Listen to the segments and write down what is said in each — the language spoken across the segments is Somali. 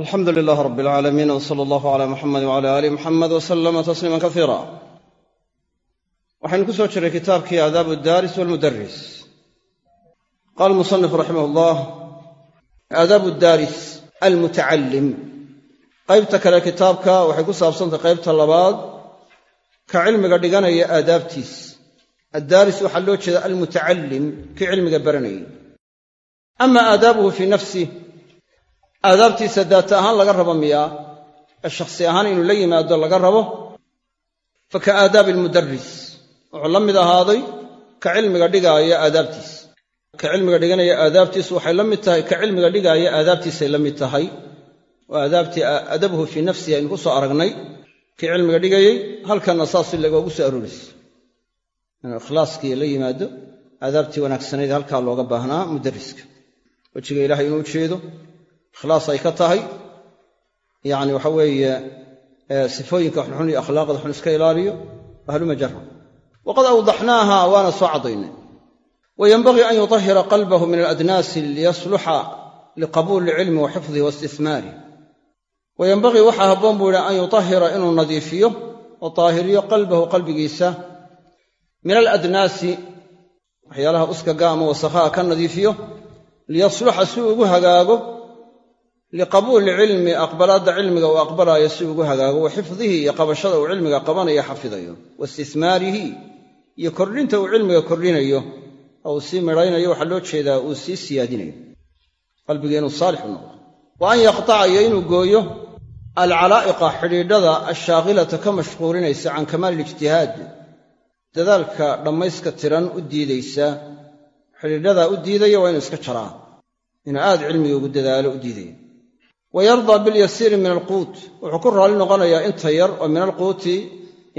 alxamdu lilaah rab alcaalamiin w sala allahu cala muxamed wcala aali muxamed w salama tasliima kasiira waxaynu ku soo jiray kitaabkii aadaabu daaris walmudaris qaala musanif raximah allah aadaabu daaris almutacalim qaybta kale kitaabka waxay ku saabsantay qaybta labaad ka cilmiga dhiganaya aadaabtiis addaaris waxaa loo jeeda almutacalim kii cilmiga baranayay. Ama aadaabtiisa daata ahaan laga rabo miyaa? Ee shakhsi ahaan inuu la yimaado laga rabo? Fa ka aadaabi almudaris wuxuu la mid ahaaday ka cilmiga dhigaaya aadaabtiis ka cilmiga dhiganaya aadaabtiisu waxay la mid tahay ka cilmiga dhigaaya aadaabtiisay la mid tahay. Waa aadaabtii adabuhu fii nafsihi aynu ku soo aragnay. Kii cilmiga dhigayey halkanna saas lagoogu soo arooraysa inuu ikhlaaskii la yimaado aadaabtii wanaagsanayd halkaa looga baahnaa mudariska wejiga ilahay inuu ujeedo ikhlaas ay ka tahay. Yacni waxa weeye sifooyinka xunxun iyo akhlaaqda xun iska ilaaliyo ahluma jara waqad awdaxnaaha waana soo caddaynay. Wayenbagii an yutahira qalbahu min aladnaasi liyasluxa liqabuuli ilcilmi wa xifdihi wa istihmaarih wayenbagii waxaa habboon buu yidhi an yutahira inuu nadiifiyo oo taahiriyo qalbahu qalbigiisa min aladnaasi waxyaalaha uskaga ama wasakhaha ka nadiifiyo liyasluxa si uu ugu hagaago liqabuuli cilmi aqbalaadda cilmiga uu aqbalaayo si ugu hagaago wa xifdihi iyo qabashada uu cilmiga qabanayo xafidayo wa istihmaarihi iyo kordhinta uu cilmiga kordhinayo uu sii midhaynayo waxaa loo jeedaa uu sii siyaadinayo. Qalbigii inuu saalix u noqdo. Wa an yaqtaca iyo inuu gooyo alcalaa'iqa xidhiidhada ashaaqilata ka mashquulinaysa can kamaali ilijtihaad dadaalka dhammayska tiran u diidaysa xidhiidhadaa u diidaya waa inuu iska jaraa inuu aad cilmiga ugu dadaalo u diidaya wa yardaa bilyasiiri min alquut wuxuu ku raalli noqonayaa inta yar oo min alquuti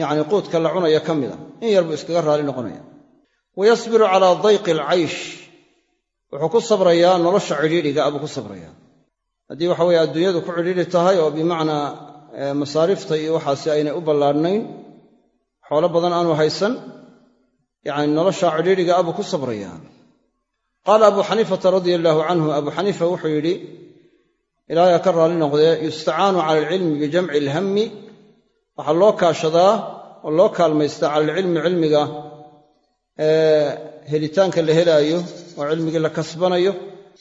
yacni quudka la cunaya ka mida in yar buu iskaga raalli noqonaya wa yasbiru calaa dayqi alcaysh wuxuu ku sabrayaa nolosha cidhiidhiga abuu ku sabrayaa haddii waxa weye adduunyadu ku cidhiidhi tahay oo bimacnaa masaarifta iyo waxaasi aynay u ballaadhnayn xoolo badan aanu haysan yacni nolosha cidhiidhiga abuu ku sabrayaa qaala abuu xaniifata radia allaahu canhu abuu xaniifa wuxuu yidhi ilaahayaa ka raalli noqdee yustacaanu cala alcilmi bijamci alhammi. Waxaa loo kaashadaa oo loo kaalmaystaa cala alcilmi cilmiga helitaanka la helaayo oo cilmigii la kasbanayo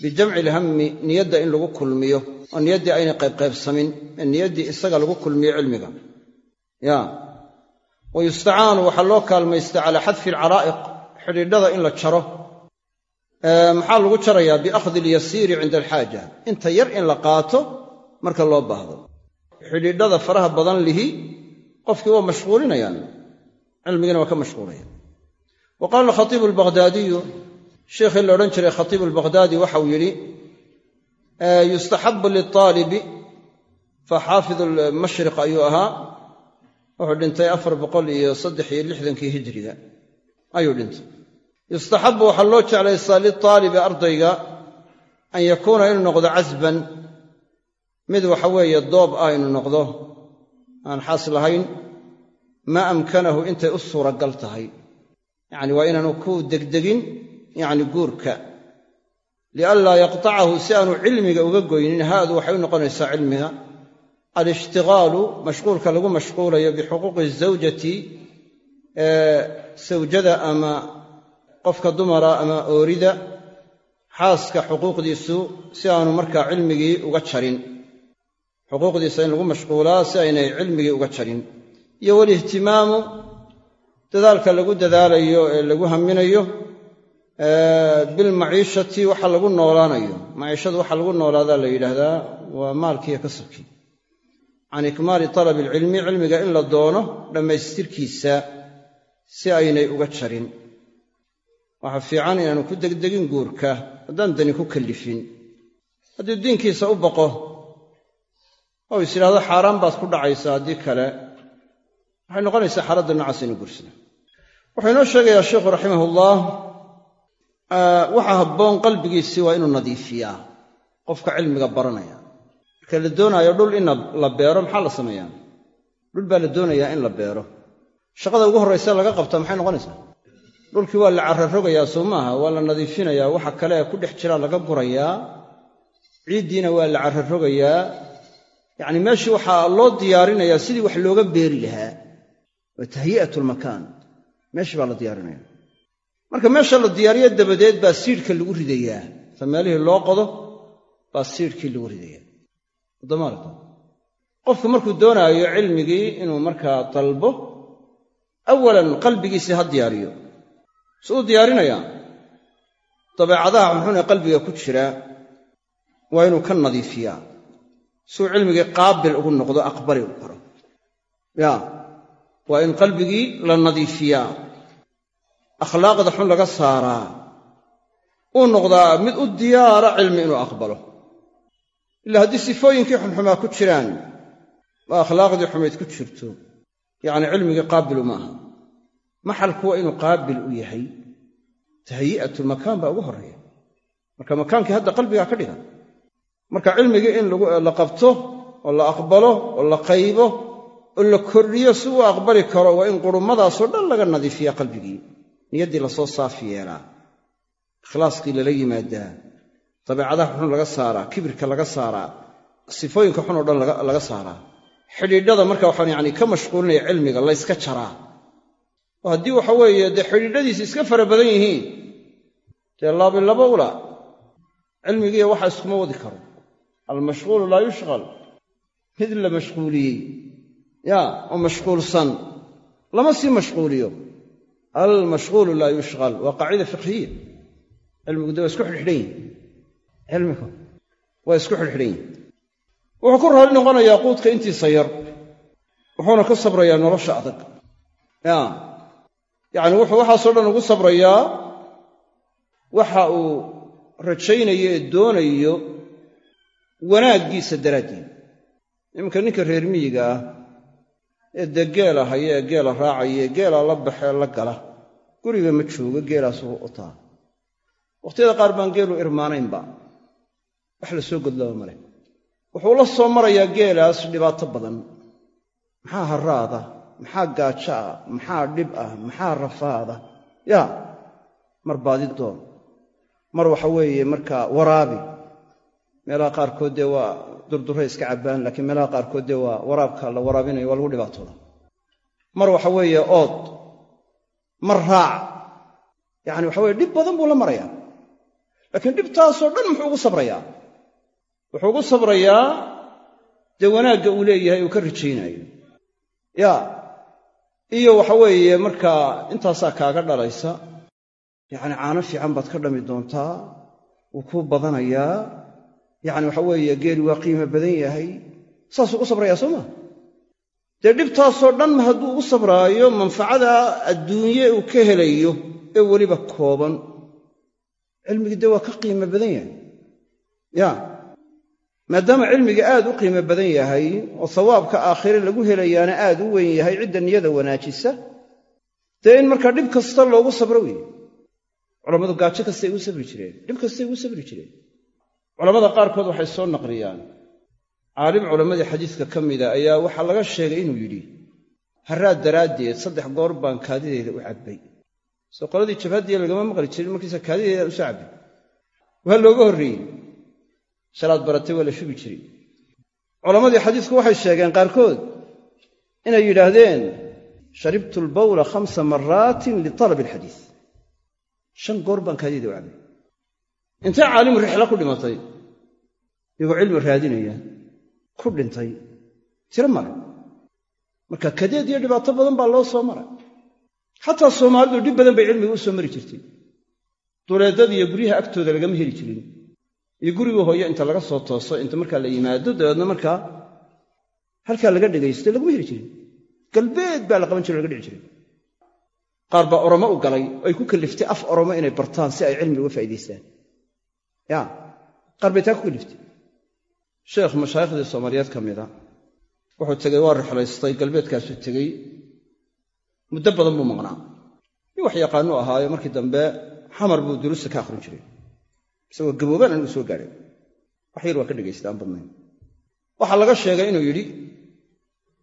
bijamci alhammi niyadda in lagu kulmiyo oo niyaddii aynay qaybqaybsamin ee niyaddii isaga lagu kulmiyo cilmiga. Ya wa yustacaanu waxaa loo kaalmaystaa calaa xadfi alcaraa'iq xidhiidhada in la jaro maxaa lagu jarayaa biakhdi alyasiiri cinda alxaaja inta yar in la qaato marka loo baahdo. Xidhiidhada faraha badan lihi qofkii waa mashquulinayaan. Cilmigiina waa ka mashquulaya wa qaala alkhatiibu albaqhdaadiyu sheikhii la odhan jiray khatiibu albaqhdaadi waxau yidhi yustaxabu liaalibi fa xaafidu almashriq ayuu ahaa wuxuu dhintay afar boqol iyo saddex iyo lixdankii hijriga. Ayuu dhintay yustaxabu waxaa loo jeclaystaa litaalibi ardayga an yakuuna inuu noqdo casban mid waxa weeye doob ah inuu noqdo aan xaas lahayn maa amkanahu intay u suuragal tahay yacni waa inaanu ku degdegin yacni guurka lianlaa yaqtacahu si aanu cilmiga uga goynin haadu waxay u noqonaysaa cilmiga alishtigaalu mashquulka lagu mashquulayo bixuquuqi zawjati sawjada ama qofka dumara ama oorida xaaska xuquuqdiisu si aanu markaa cilmigii uga jarin. Xuquuqdiisa in lagu mashquulaa si aynay cilmigii uga jarin. Iyo walihtimaamu dadaalka lagu dadaalayo ee lagu haminayo bilmaciishati waxa lagu noolaanayo. Maciishadu waxa lagu noolaadaa la yidhaahdaa waa maalkiiyo kasabkii can ikmaali talabi alcilmi cilmiga in la doono dhammaystirkiisa si aynay uga jarin waxaa fiican inaanu ku degdegin guurka haddaan dani ku kallifin haddii diinkiisa u baqo oo is yidhahdo xaaraan baad ku dhacaysaa haddii kale waxay noqonaysaa xaaladda noocaas inu guursada wuxuu inoo sheegayaa sheikhu raximahullah waxaa habboon qalbigiisii waa inuu nadiifiyaa qofka cilmiga baranaya. Marka la doonaayo dhul in la beero maxaa la sameeyaa? Dhul baa la doonayaa in la beero. Shaqada ugu horraysa laga qabta maxay noqonaysaa dhulkii waa la carrarogayaa soo maaha? Waa la nadiifinayaa? Waxa kale ku dhex jiraa laga gurayaa? Ciiddiina waa la carrarogayaa yacni meeshii waxaa loo diyaarinayaa sidii wax looga beeri lahaa. Waa tahyi'atu lmakaan meeshii baa la diyaarinaya marka meesha la diyaariyo dabadeed baa siidhka lagu ridayaa. Ta meelihii loo qodo baa siidhkii lagu ridayaa. Damaarta qofku markuu doonaayo cilmigii inuu markaa dalbo awalan qalbigiisii ha diyaariyo si uu diyaarinayaa dabeecadaha xunxun ee qalbiga ku jira waa inuu ka nadiifiyaa. Si uu cilmigii qaabil ugu noqdo aqbali u karo ya waa in qalbigii la nadiifiyaa. Akhlaaqda xun laga saaraa. Uu noqdaa mid u diyaara cilmi inuu aqbalo. Ilaa haddii sifooyinkii xunxumaa ku jiraan oo akhlaaqdii xumayd ku jirto. Yacni cilmigii qaabilu maaha maxalku waa inuu qaabil u yahay tahyi'atulmakaan baa ugu horreeya. Marka makaankii hadda qalbigaa ka dhigan. Marka cilmigii in la qabto oo la aqbalo oo la qaybo oo la kordhiyo si uu aqbali karo waa in qurummadaasoo dhan laga nadiifiya qalbigii. Niyaddii la soo saafi yeelaa ikhlaaskii lala yimaadaa. Dabeecadaha xun laga saaraa. Kibirka laga saaraa. Sifooyinka xun oo dhan laga saaraa. Xidhiidhada marka waxaan yani ka mashquulinaya cilmiga layska jaraa oo haddii waxa weeye dee xidhiidhadiisi iska fara badan yihiin dee laabilaba ula cilmigiiya waxa iskuma wadi karo. Almashquulu laa yushqal mid la mashquuliyey ya oo mashquulsan lama sii mashquuliyo. Almashquulu laa yushqal waa qaacida fiqhiya. Cilmigu de waa isku xidhxidhan yihiin cilmigu waa isku xidhxidhan yihiin wuxuu ku raali noqonayaa quudka intiisa yar wuxuuna ka sabrayaa nolosha adag. Ya yacni wuxuu waxaasoo dhan ugu sabrayaa waxa uu rajaynayo ee doonayo wanaaggiisa daraaddeed. Iminka ninka reer miyiga ah ee dee geela haya ee geela raacaya ee geela la baxee la gala guriga ma joogo geelaasuu utaa wakhtiyada qaar baan geelu irmaanaynba. Wax la soo godlaba male wuxuu la soo marayaa geelaas dhibaato badan. Maxaa haraada maxaa gaajo ah maxaa dhib ah maxaa rafaada yaa mar baadi doon mar waxa weeye markaa waraabi. Meelaha qaarkood dee waa durduray iska cabbaan laakiin meelaha qaarkood dee waa waraabka la waraabinayo waa lagu dhibaatooda. Mar waxa weeye ood mar raac. Yacani waxa weye dhib badan buu la marayaa. Laakiin dhibtaasoo dhan muxuu ugu sabrayaa? Wuxuu ugu sabrayaa dee wanaagga uu leeyahay uu ka rajaynayo yaa iyo waxa weeye markaa intaasaa kaaga dhalaysa yacni caano fiican baad ka dhami doontaa wuu kuu badanayaa. Yacni waxa weeye geeli waa qiimo badan yahay. Saasuu ugu sabrayaa soo maa dee dhibtaasoo dhan hadduu ugu sabraayo manfacada adduunye uu ka helayo ee weliba kooban. Cilmigii dee waa ka qiimo badan yahay. Ya maadaama cilmiga aad u qiimo badan yahay oo sawaabka aakhire lagu helayaana aad u weyn yahay cidda niyada wanaajisa dee in markaa dhib kasta loogu sabro weeye. Culammadu gaajo kastay ugu sabri jireen dhib kastay ugu sabri jireen. Culammada qaarkood waxay soo naqliyaan caalim culammadii xadiiska ka mida ayaa waxaa laga sheegay inuu yidhi haraad daraaddeed saddex goor baan kaadideeda u cabbay. Soo qoladii jabhaddiya lagama maqli jirin markiisa kaadideedaan u soo cabbay. Waa looga horreeyey shalaad baratay waa la shubi jiray. Culammadii xadiisku waxay sheegeen qaarkood inay yidhaahdeen sharibtu albawla khamsa maraatin litalabi alxadiis. Shan goor baan kaadideeda u cabbay intee caalimu rixla ku dhimatay iyagoo cilmi raadinaya ku dhintay tiro male. Marka kadeed iyo dhibaato badan baa loo soo maray. Xataa soomaalidu dhib badan bay cilmiga u soo mari jirtay. Duleedada iyo guryaha agtooda lagama heli jirin iyo guriga hooyo inta laga soo tooso inta markaa la yimaado dabeedna markaa halkaa laga dhegaysto laguma heli jirin. Galbeed baa la qaban jiro laga dhici jiray. Qaar baa oromo u galay ay ku kalliftay af oromo inay bartaan si ay cilmi uga faa'idaystaan ya qaar bay taa ku kalliftay sheekh mashaayikhdii soomaaliyeed ka mida wuxuu tegey waa rixlaystay galbeedkaasuu tegey muddo badan buu maqnaa. Nin wax yaqaanu ahaayo markii dambe xamar buu duruusta ka akhrin jiray isagoo gaboobaan anigu soo gaadhay. Wax yar waa ka dhegaysta aan badnayn. Waxaa laga sheegay inuu yidhi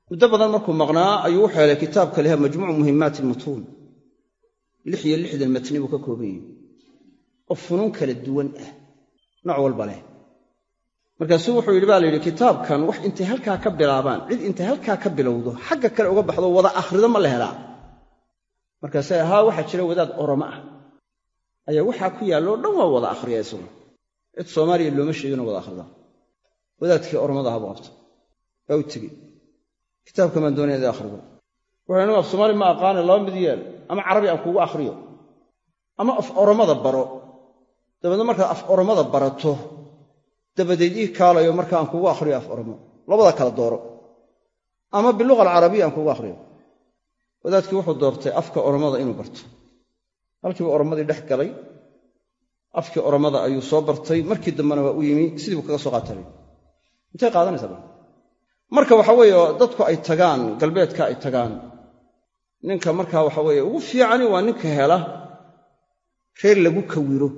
muddo badan markuu maqnaa ayuu wuxuu helay kitaabka leha majmuucu muhimmaati almutuun lix iyo lixdan matni buu ka kooban yahay. Oo funuun kala duwan ah nooc walba leh. Markaasuu wuxuu yidhi baa la yidhi kitaabkan wax intay halkaa ka bilaabaan cid intay halkaa ka bilowdo xagga kale uga baxdo wada akhrido ma la helaa. Markaase haa waxaa jira wadaad oromo ah ayaa waxaa ku yaalloo dhan waa wada akhriya isagu cid soomaaliya looma sheegino wada akhrida wadaadkii oromada aha buu qabta waa u tegey. Kitaabka maan doonaya ida akhrido. Wuxuu anigu af soomaali ma aqaane laba mid yeel ama carabi aan kuugu akhriyo ama af oromada baro. Dabeedna markaad af oromada barato dabadeed ii kaalayo marka aan kuugu akhriyo af oromo labada kala dooro. Ama biluqa alcarabiya aan kuugu akhriyo. Wadaadkii wuxuu doortay afka oromada inuu barto halkiiba oromadii dhex galay. Afkii oromada ayuu soo bartay. Markii dambena waa u yimi sidii buu kaga soo qaatalay intay qaadanaysaa marka? Waxa weeye dadku ay tagaan galbeedka ay tagaan. Ninka markaa waxa weeye ugu fiicani waa ninka hela. Reer lagu kawiro.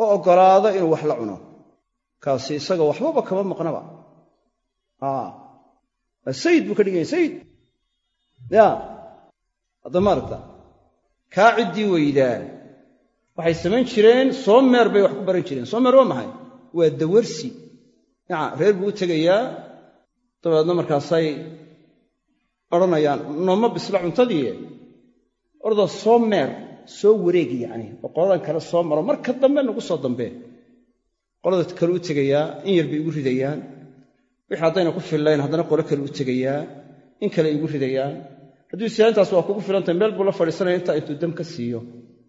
Oo oggolaada inuu wax la cuno. Kaasi isaga waxbaba kama maqnaba. Sayid buu ka dhiganya sayid ya. Hadda maaragta kaa ciddii weydaa waxay samayn jireen soomeer bay wax ku baran jireen. Soomeer waa maxay? Waa dawarsi. Yaca reer buu u tegayaa. Dabeedna markaasay odhanayaan nooma bisla cuntadii. Orda soo meer soo wareegi yacni oo qoladan kale soo maro. Marka dambe nagu soo dambee qolada kale u tegayaa in yar bay igu ridayaan. Wixii haddayna ku fillayn haddana qolo kale u tegayaa in kale igu ridayaan hadduu intaas waa kugu filantahy meel buu la fadhiisanaya intaa intuu dam ka siiyo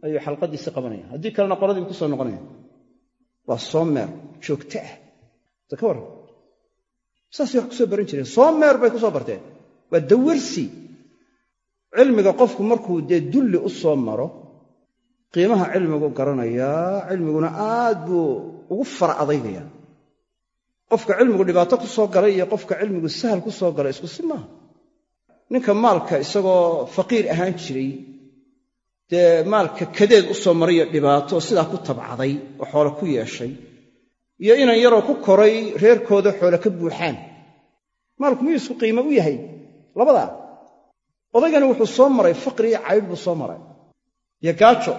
ayuu xalqadiisi qabanaya. Haddii kalena qoladiibu ku soo noqonaya. Waa soo meer joogto ah. Da ka warran. Saasay wax ku soo baran jireen. Soo meer bay ku soo barteen. Waa dawarsi. Cilmiga qofku markuu dee dulli u soo maro qiimaha cilmigu garanayaa cilmiguna aad buu ugu fara adaygayaa qofka cilmigu dhibaato ku galay iyo qofka cilmigu sahal ku soo galay isku si maaha ninka maalka isagoo faqiir ahaan jiray dee maalka kadeed u soo mariyo dhibaato sidaa ku tabcaday oo xoole ku yeeshay iyo inan yaroo ku koray reerkooda xoole ka buuxaan. Maalku miyuu isku qiimo u yahay? Labadaa odaygani wuxuu soo maray faqri iyo caydh buu soo maray. Iyo gaajo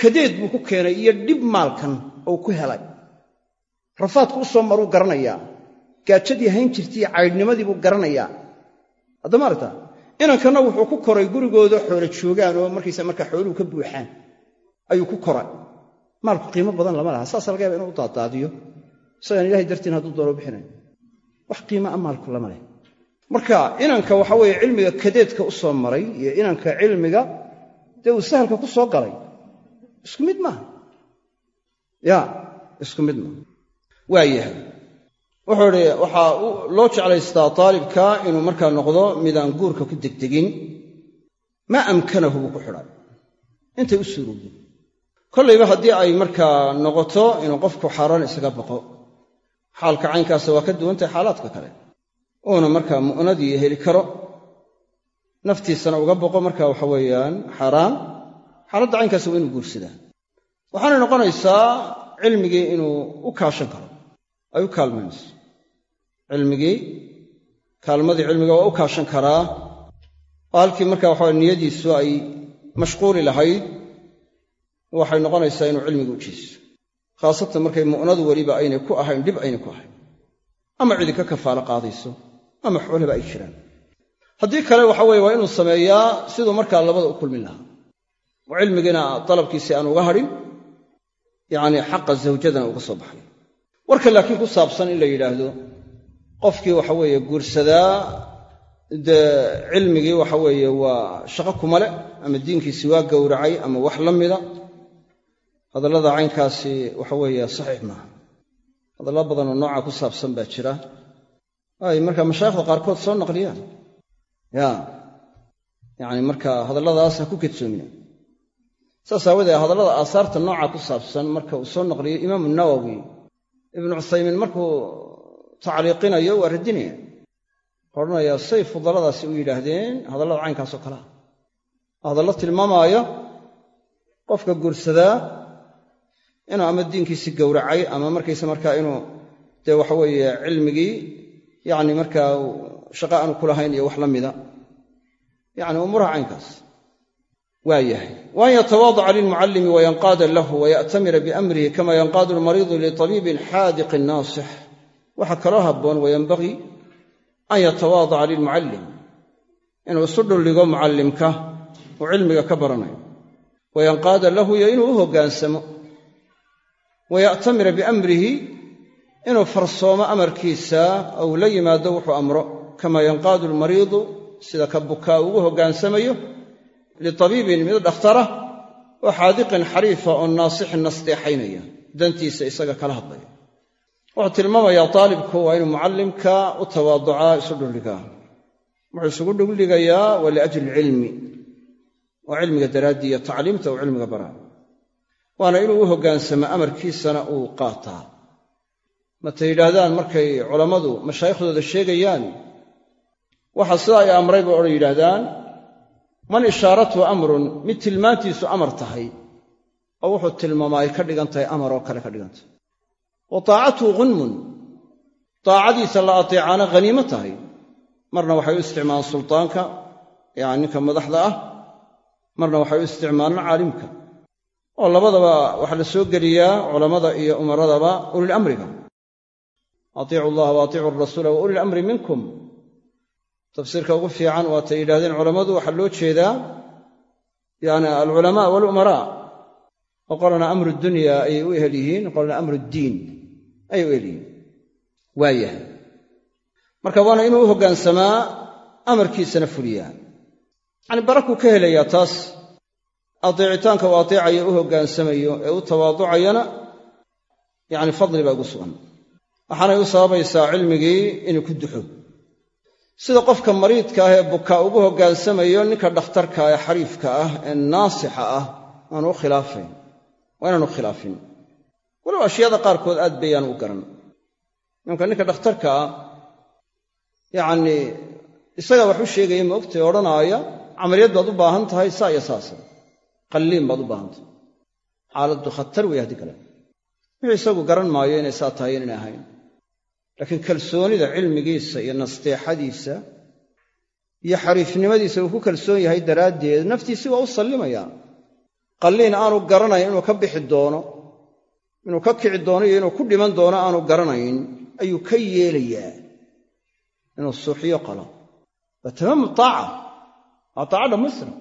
kadeed buu ku keenay iyo dhib maalkan oo ku helay. Rafaadku u soo maruu garanayaa gaajadii hayn jirtaiyo caydhnimadii buu garanayaa haddama aragta inankanna wuxuu ku koray gurigooda xoolo joogaan oo markaysa markaa xooluhu ka buuxaan. Ayuu ku koray. Maalku qiimo badan lama laha. Saasa laga yaba inuu u daadaadiyo. Isagaan ilahay dartiin hadduu doono bixinayo wax qiima a maalku lama leh. Marka inanka waxa weeye cilmiga kadeedka u soo maray iyo inanka cilmiga dee uu sahalka ku soo galay. Isku mid maaha? Ya isku mid maaha. Waa yahay wuxuu idhi waxaa loo jeclaystaa taalibka inuu markaa noqdo midaan guurka ku degdegin? Maa amkanahu buu ku xidhay. Intay u suurowdo kollayba haddii ay markaa noqoto inuu qofku xaaraan isaga baqo xaalka caynkaasa waa ka duwantahay xaalaadka kale. Uuna markaa mu'nadii heli karo naftiisana uga boqo marka waxa weeyaan xaaraan xaaladda caynkaasa waa inuu guursadaa. Waxaanay noqonaysaa cilmigii inuu u kaashan karo ay u kaalmaynayso cilmigii kaalmadii cilmiga waa u kaashan karaa. Oo halkii marka waxawa niyadiisu ay mashquuli lahayd waxay noqonaysaa inuu cilmiga u jeeso khaasatan markay mu'nadu weliba aynay ku ahayn dhib aynay ku ahayn. Ama cidi ka kafaalo qaadayso ama xoolaba ay jiraan. Haddii kale waxa weye waa inuu sameeyaa siduu markaa labada u kulmin lahaa. Oo cilmigiina dalabkiisii aan uga hadhin yacnii xaqa zawjadana uga soo baxay warka laakiin ku saabsan in la yidhaahdo qofkii waxa weeye guursadaa dee cilmigii waxa weeye waa shaqo kuma le ama diinkiisi waa gowracay ama wax la mida. Hadallada caynkaasi waxa weeye saxiix maaha hadallo badanoo nooca ku saabsan baa jira. Ay markaa mashaayikhda qaarkood soo naqliyaan. Ya yacni marka hadalladaas ha ku kedsoomina saas aawadee hadallada aasaarta nooca ku saabsan marka uu soo naqliyo imaamu nawowi ibnu cuthaymiin markuu tacliiqinayo waa radinaya. Odhanaya say fudaladaasi u yidhaahdeen hadallada caynkaasoo kalea hadallo tilmaamaayo qofka guursadaa inuu ama diinkiisii gowracay ama markaysa markaa inuu dee waxa weeye cilmigii yacni markaa shaqa aanu ku lahayn iyo wax la mida. Yacni umuuraha caynkaas waa yahay. Waan yatawaadaca lilmucallimi wayanqaada lahu waya'tamira biamrihi kama yanqaadu almariidu litabiibin xaadiqin naasix. Waxaa kaloo habboon wayanbagii an yatawaadaca lilmucallim inuu isu dhuldhigo mucallimka uu cilmiga ka baranayo. Wayanqaada lahu iyo inuu u hoggaansamo waya'tamira biamrihi inuu farsoomo amarkiisa ou la yimaado wuxuu amro. Kama yanqaadu almariidu sida ka bukaa ugu hoggaansamayo litabiibin mid dhakhtara oo xaadiqin xariifa oo naasixin nasteexaynaya dantiisa isaga kala hadlaya wuxuu tilmaamayaa taalibku waa inuu mucallimka u tawaaducaa isu dhuldhigaa wuxuu isugu dhuldhigayaa waa liajli ilcilmi waa cilmiga daraaddii iyo tacliimta uu cilmiga baraa waana inuu u hoggaansamo amarkiisana uu qaataa matay yidhaahdaan markay culammadu mashaaikhdooda sheegayaan waxa sidaa ay amray bay odhan yidhaahdaan man ishaaratu amrun mid tilmaantiisu amar tahay oo wuxuu tilmaamaa ay ka dhigan tahay amar oo kale ka dhigan tahay. Wa taacatuhu ghunmun taacadiisa la ateecaana haniimo tahay. Marna waxay u isticmaalaan sultaanka yani ninka madaxda ah. Marna waxay u isticmaalaan caalimka. Oo labadaba waxaa la soo geliyaa culammada iyo umaradaba ulil amriga. Atiicu allaha wa atiicu arasuula wa ulil amri minkum tafsiirka ugu fiican waatay yidhahdeen culammadu waxaa loo jeedaa yani alculamaa walumaraa. Oo qolana amru dunya ayay u ehel yihiin qolana amru ddiin ayay u ehel yihiin. Waayahay marka waana inuu u hoggaansamaa amarkiisana fuliyaa. Yacni barakuu ka helayaa taas adeecitaanka uu adeecayo u hoggaansamayo ee u tawaaducayana yacni fadli baa ugu sugan. Waxaanay u sababaysaa cilmigii inuu ku duxo sida qofka mariidka ah ee bukaa ugu hoggaansamayo ninka dhakhtarka ee xariifka ah ee naasixa ah aanu u khilaafayn. Waa inaanu khilaafin. Walow ashyaada qaarkood aad bayaan u garan. Imka ninka dhakhtarka ah yacnii isagaa wax u sheegaya ma ogtae odhanaaya camaliyad baad u baahan tahay saa iyo saasa qalliin baad u baahan tahay. Xaaladdu khatar wey haddii kale. Wuxuu isagu garan maayo inay saa tahay inay ahayn laakiin kalsoonida cilmigiisa iyo nasteexadiisa iyo xariifnimadiisa uu ku kalsoon yahay daraaddeed naftiisi waa u sallimayaa. Qalliin aanu garanayn inuu ka bixi doono inuu ka kici doono iyo inuu ku dhiman doono aanu garanayn ayuu ka yeelayaa inuu suuxiyo qalo. Waa tamaamu taaca waa taaca dhammaystira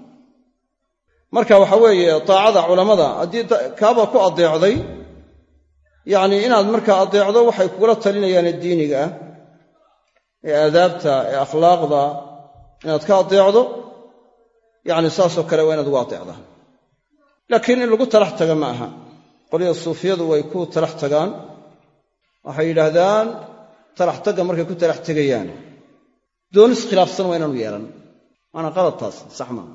marka waxa weeye taacada culammada haddii kaaba ku adeecday yacnii inaad markaa adeecdo waxay kugula talinayaane diiniga ah ee aadaabta ee akhlaaqda. Inaad ka adeecdo yacni saasoo kale waa inaad ugu adeecdaa laakiin in lagu talax taga ma aha. Qolida suufiyadu way ku talax tagaan. Waxay yidhaahdaan talax tagga markay ku talax tegayaan. Doonis khilaafsan waa inaanu yeelan. Waana qalad taas sax maaha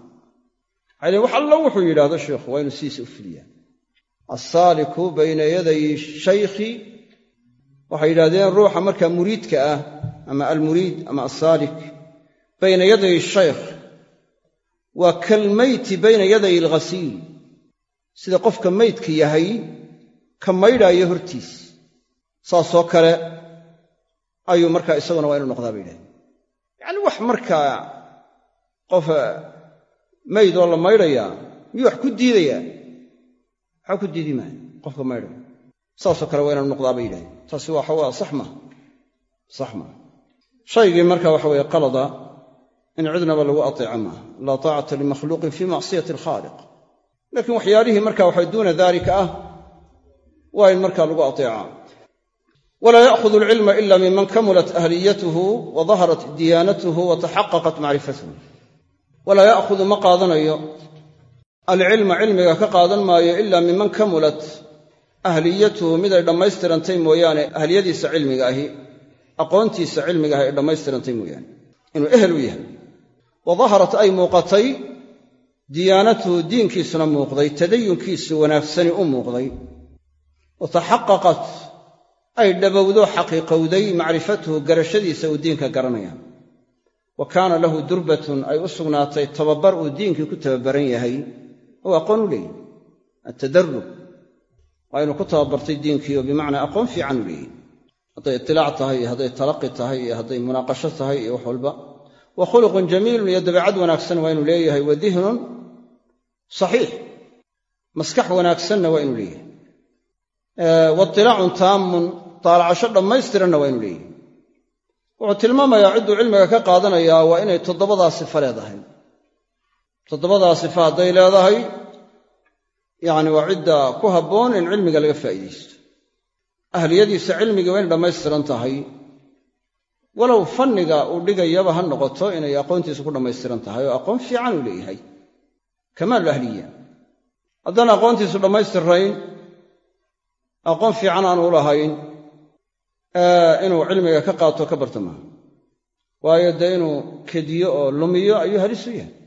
waxay leein wax allo wuxuu yidhaahdo sheikhu waa inuu sidiisa u fuliyaa alsaaliku bayna yaday shaykhi waxay yidhahdeen ruuxa markaa muriidka ah ama almuriid ama alsaalik bayna yaday shaykh. Waa kalmeyti bayna yaday alghasiil. Sida qofka meydka yahay ka maydhaayo hortiis. Saasoo kale ayuu markaa isaguna waa inu noqdaa bay yidhahdeen. Yacni wax markaa qof mayd oo la maydhayaa miyuu wax ku diidayaa waxaa ku diidi qofka maydhaya saasoo kale waa inaanu noqdaa bay yidhahdeen. Taasi waxa waa sax maaha sax maaha shaygii marka waxa weeye qalada in cidnaba lagu ateeco maaha. Laa taacata limakhluuqin fii macsiyati alkhaaliq. Laakiin waxyaalihii marka waxa duuna daalika ah waa in markaa lagu ateecaa walaa ya'khudu alcilma ila miman kamulat ahliyatuhu wa daharat diyaanatuhu wa taxaqaqat macrifatuhu. Walaa ya'khudu ma qaadanayo alcilma cilmiga ka qaadan maayo ila miman kamulat. Ahliyatuhu miday dhammaystirantay mooyaane ahliyadiisa cilmiga ahi aqoontiisa cilmiga ahi ay dhammaystirantay mooyaane. Inuu ehel u yahay. Wa daharat ay muuqatay diyaanatuhu diinkiisuna muuqday tadayunkiisu wanaagsani u muuqday. Wa taxaqaqat ay dhabowdo xaqiiqowday macrifatuhu garashadiisa uu diinka garanaya. Wa kaana lahu durbatun ay u sugnaatay tababar uu diinkii ku tababaran yahay oo aqoon u leeyahy atadarrub waa inuu ku tababartay diinkii bimacnaa aqoon fiican u leeyahy hadday itilaac tahay iyo hadday talaqi tahay iyo hadday munaaqasho tahay iyo wax walba. Wa khuluqun jamiilun iyo dabeecad wanaagsan waa inuu leeyahay wa dihnun saxiix. Maskax wanaagsanna waa inuu leeyahay. Wailaacun taammun daalacasho dhammaystiranna waa inuu leeyahay. Wuxuu tilmaamayaa cidduu cilmiga ka qaadanayaa waa inay toddobadaa sifa leedahay toddobadaa sifa hadday leedahay yacni waa cidda ku habboon in cilmiga laga faa'iidaysto. Ahliyadiisa cilmigii waa inay dhammaystiran tahay. Walow fanniga uu dhigayaba ha noqoto inay aqoontiisu ku dhammaystiran tahay oo aqoon fiican uu leeyahay. Kamaalu ahliya haddaan aqoontiisu dhammaystirnayn aqoon fiican aanu lahayn inuu cilmiga ka qaato ka barta waayo dee inuu kediyo oo lumiyo ayuu halis u yahay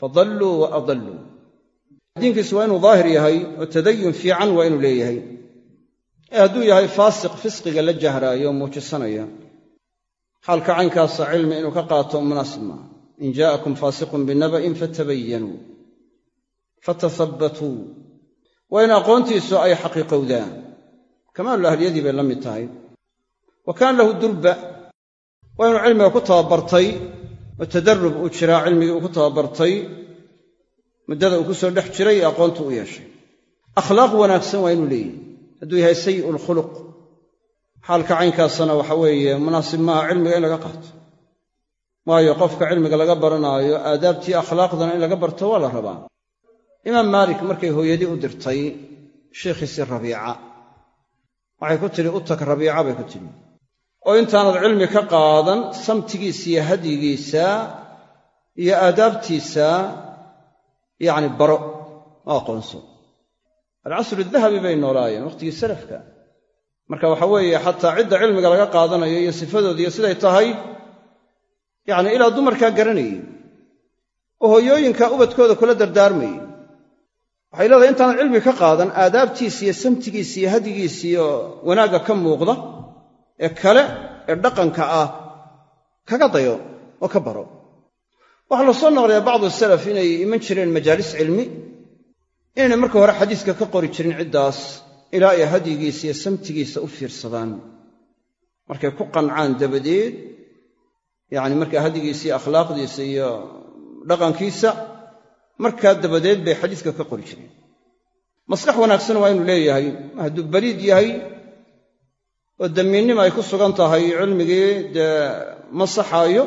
fadalluu wa adalluu diinkiisu waa inuu daahir yahay oo tadayun fiican waa inuu leeyahay ee hadduu yahay faasiq fisqiga la jahraayo muujisanaya xaalka caynkaasa cilmi inuu ka qaato munaasib maaha in jaa'akum faasiqun binaba'in fatabayanuu fatasabbatuu waa in aqoontiisu ay xaqiiqowdaan kamaalu ahliyadii bay la mid tahay wa kaana lahu durba waa inuu cilmiga ku tababartay oo tadarrub uu jiraa cilmigii uu ku tababartay muddada uu ku soo dhex jiray ee aqoontu u yeeshay. Akhlaaq wanaagsan waa inuu leeyahy hadduu yahay sayi'u lkhuluq xaalka caynkaasana waxa weeye munaasib maaha cilmiga in laga qaato. Waayo qofka cilmiga laga baranaayo aadaabtii akhlaaqdana in laga barto waa la rabaa. Imaam maalik markay hooyadii u dirtay sheikhiisii rabiica. Waxay ku tidhi u tag rabiica bay ku tidhi oo intaanad cilmi ka qaadan samtigiisa iyo hadyigiisa iyo aadaabtiisa yacni baro oo aqoonso. Alcasru dahabi bay noolaayeen wakhtigii salafka. Marka waxa weeye xataa cidda cilmiga laga qaadanayo iyo sifadoodiiyo siday tahay yacni ilaa dumarkaa garanayay oo hooyooyinka ubadkooda kula dardaarmayay waxay leedahay intaanad cilmi ka qaadan aadaabtiisa iyo samtigiisa iyo hadyigiisa iyo wanaagga ka muuqda ee kale ee dhaqanka ah kaga dayo oo ka baro. Waxaa la soo naqliyaa bacdu salaf inay iman jireen majaalis cilmi inaynay marka hore xadiiska ka qori jirin ciddaas ilaa ay hadyigiisa iyo samtigiisa u fiirsadaan. Markay ku qancaan dabadeed yacni markaa hadyigiisa iyo akhlaaqdiisa iyo dhaqankiisa markaa dabadeed bay xadiiska ka qori jireen. Maskax wanaagsan waa inuu leeyahay hadduu baliid yahay oo damiinnima ay ku sugan tahay cilmigii dee ma saxaayo?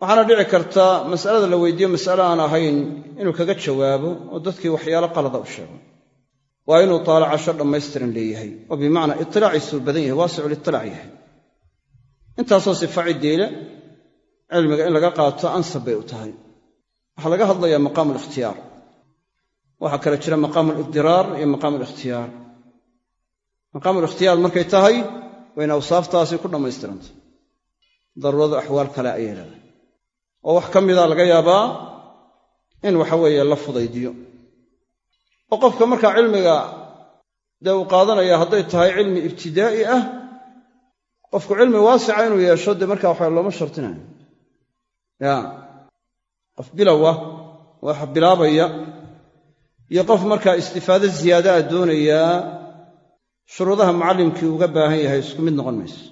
Waxaana dhici karta mas'alada la weydiiyo mas'ale aan ahayn inuu kaga jawaabo oo dadkii waxyaalo qalada u sheego. Waa inuu taalacasho dhammaystiran leeyahay oo bimacnaa itilaaciisuu badan yahay waasiculittilaac yahay. Intaasoo sifa ciddiile cilmiga in laga qaato ansab bay u tahay. Waxaa laga hadlayaa maqaamu alikhtiyaar waxaa kale jira maqaamu alibdiraar iyo maqaamu alikhtiyaar maqaamu alikhtiyaar markay tahay in awsaaftaasi ku dhammaystirantay daruuradu axwaal kale ayay leedahay. Oo wax ka mida laga yaabaa in waxa weeye la fudaydiyo. Oo qofka markaa cilmiga dee uu qaadanaya hadday tahay cilmi ibtidaa'i ah qofku cilmi waasica inuu yeesho dee markaa waxaa looma shartinayo. Ya qof bilowa waxa bilaabaya iyo qof markaa istifaado ziyaada a doonayaa shuruudaha mucallimkii uga baahan yahay isku mid noqon mayso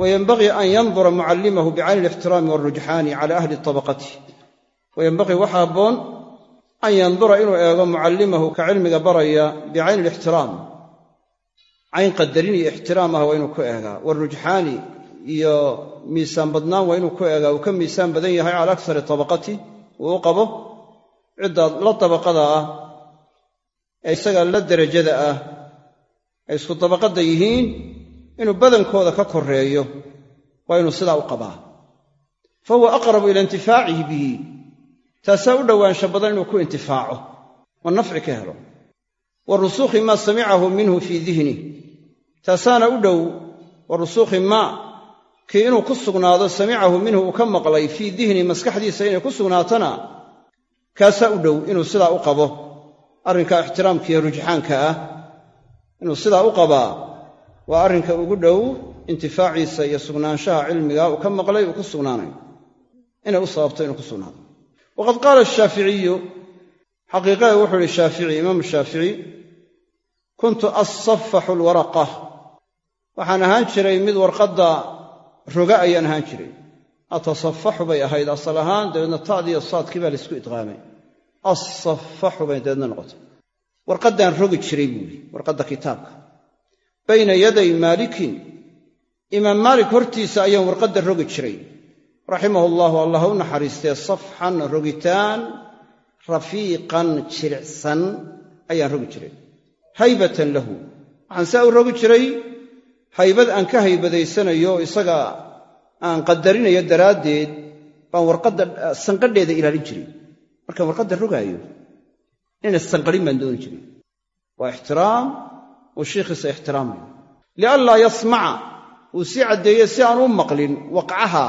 wayenbagii an yandura mucallimahu bicayni alixtiraami waalrujxaani cala ahli tabaqatih wayenbagii waxa habboon an yandura inuu eego mucallimahu ka cilmiga baraya bicayni alixtiraam. Cayn qadarin iyo ixtiraam ah waa inuu ku eegaa. Waalrujxaani iyo miisaan badnaan waa inuu ku eegaa. Uu ka miisaan badan yahay cala aksari tabaqatih uu u qabo cidda la tabaqada ah ee isaga la derajada ah ay isku dabaqadda yihiin inuu badankooda ka koreeyo waa inuu sidaa u qabaa. Fa huwa aqrabu ila intifaacihi bihi. Taasaa u dhowaansha badan inuu ku intifaaco oo nafci ka helo. Wa rusukhi maa samicahu minhu fii dihnih taasaana u dhow wa rusukhi maa kii inuu ku sugnaado samicahu minhu uu ka maqlay fii dihni maskaxdiisa inay ku sugnaatana kaasaa u dhow inuu sidaa u qabo. Arrinka ixtiraamkiiyo rujxaanka ah inuu sidaa u qabaa waa arrinka ugu dhow intifaaciisa iyo sugnaanshaha cilmiga uu ka maqlay uu ku sugnaanayo inay u sababto inuu ku sugnaado. Waqad qaala ashaaficiyu xaqiiqahe wuxuu ihi shaafici imaamu shaafici kuntu assafaxu alwaraqa waxaan ahaan jiray mid warqadda roga ayaan ahaan jiray. Atasafaxu bay ahayd asal ahaan dabeedna ta'diiyo saadkii baa laysku idqaamay. Assafaxu bay deedna noqotay warqaddaan rogi jiray buuhi warqadda kitaabka. Bayna yaday maalikin. Imaam maalik hortiisa ayaan warqadda rogi jiray. Raximahu allahu allah u naxariistee safxan rogitaan rafiiqan jilicsan ayaan rogi jiray. Haybatan lahu. Waxaan saa u rogi jiray haybad aan ka haybadaysanayo isaga aan qadarinayo daraaddeed baan warqadda sanqadheeda ilaalin jiray. Markaan warqadda rogaayo inayna sanqadhin baan dooni jiray waa ixtiraam uu shiikhiisa ixtiraamayo lianlaa yasmaca uu sii caddeeye si aan u maqlin waqcaha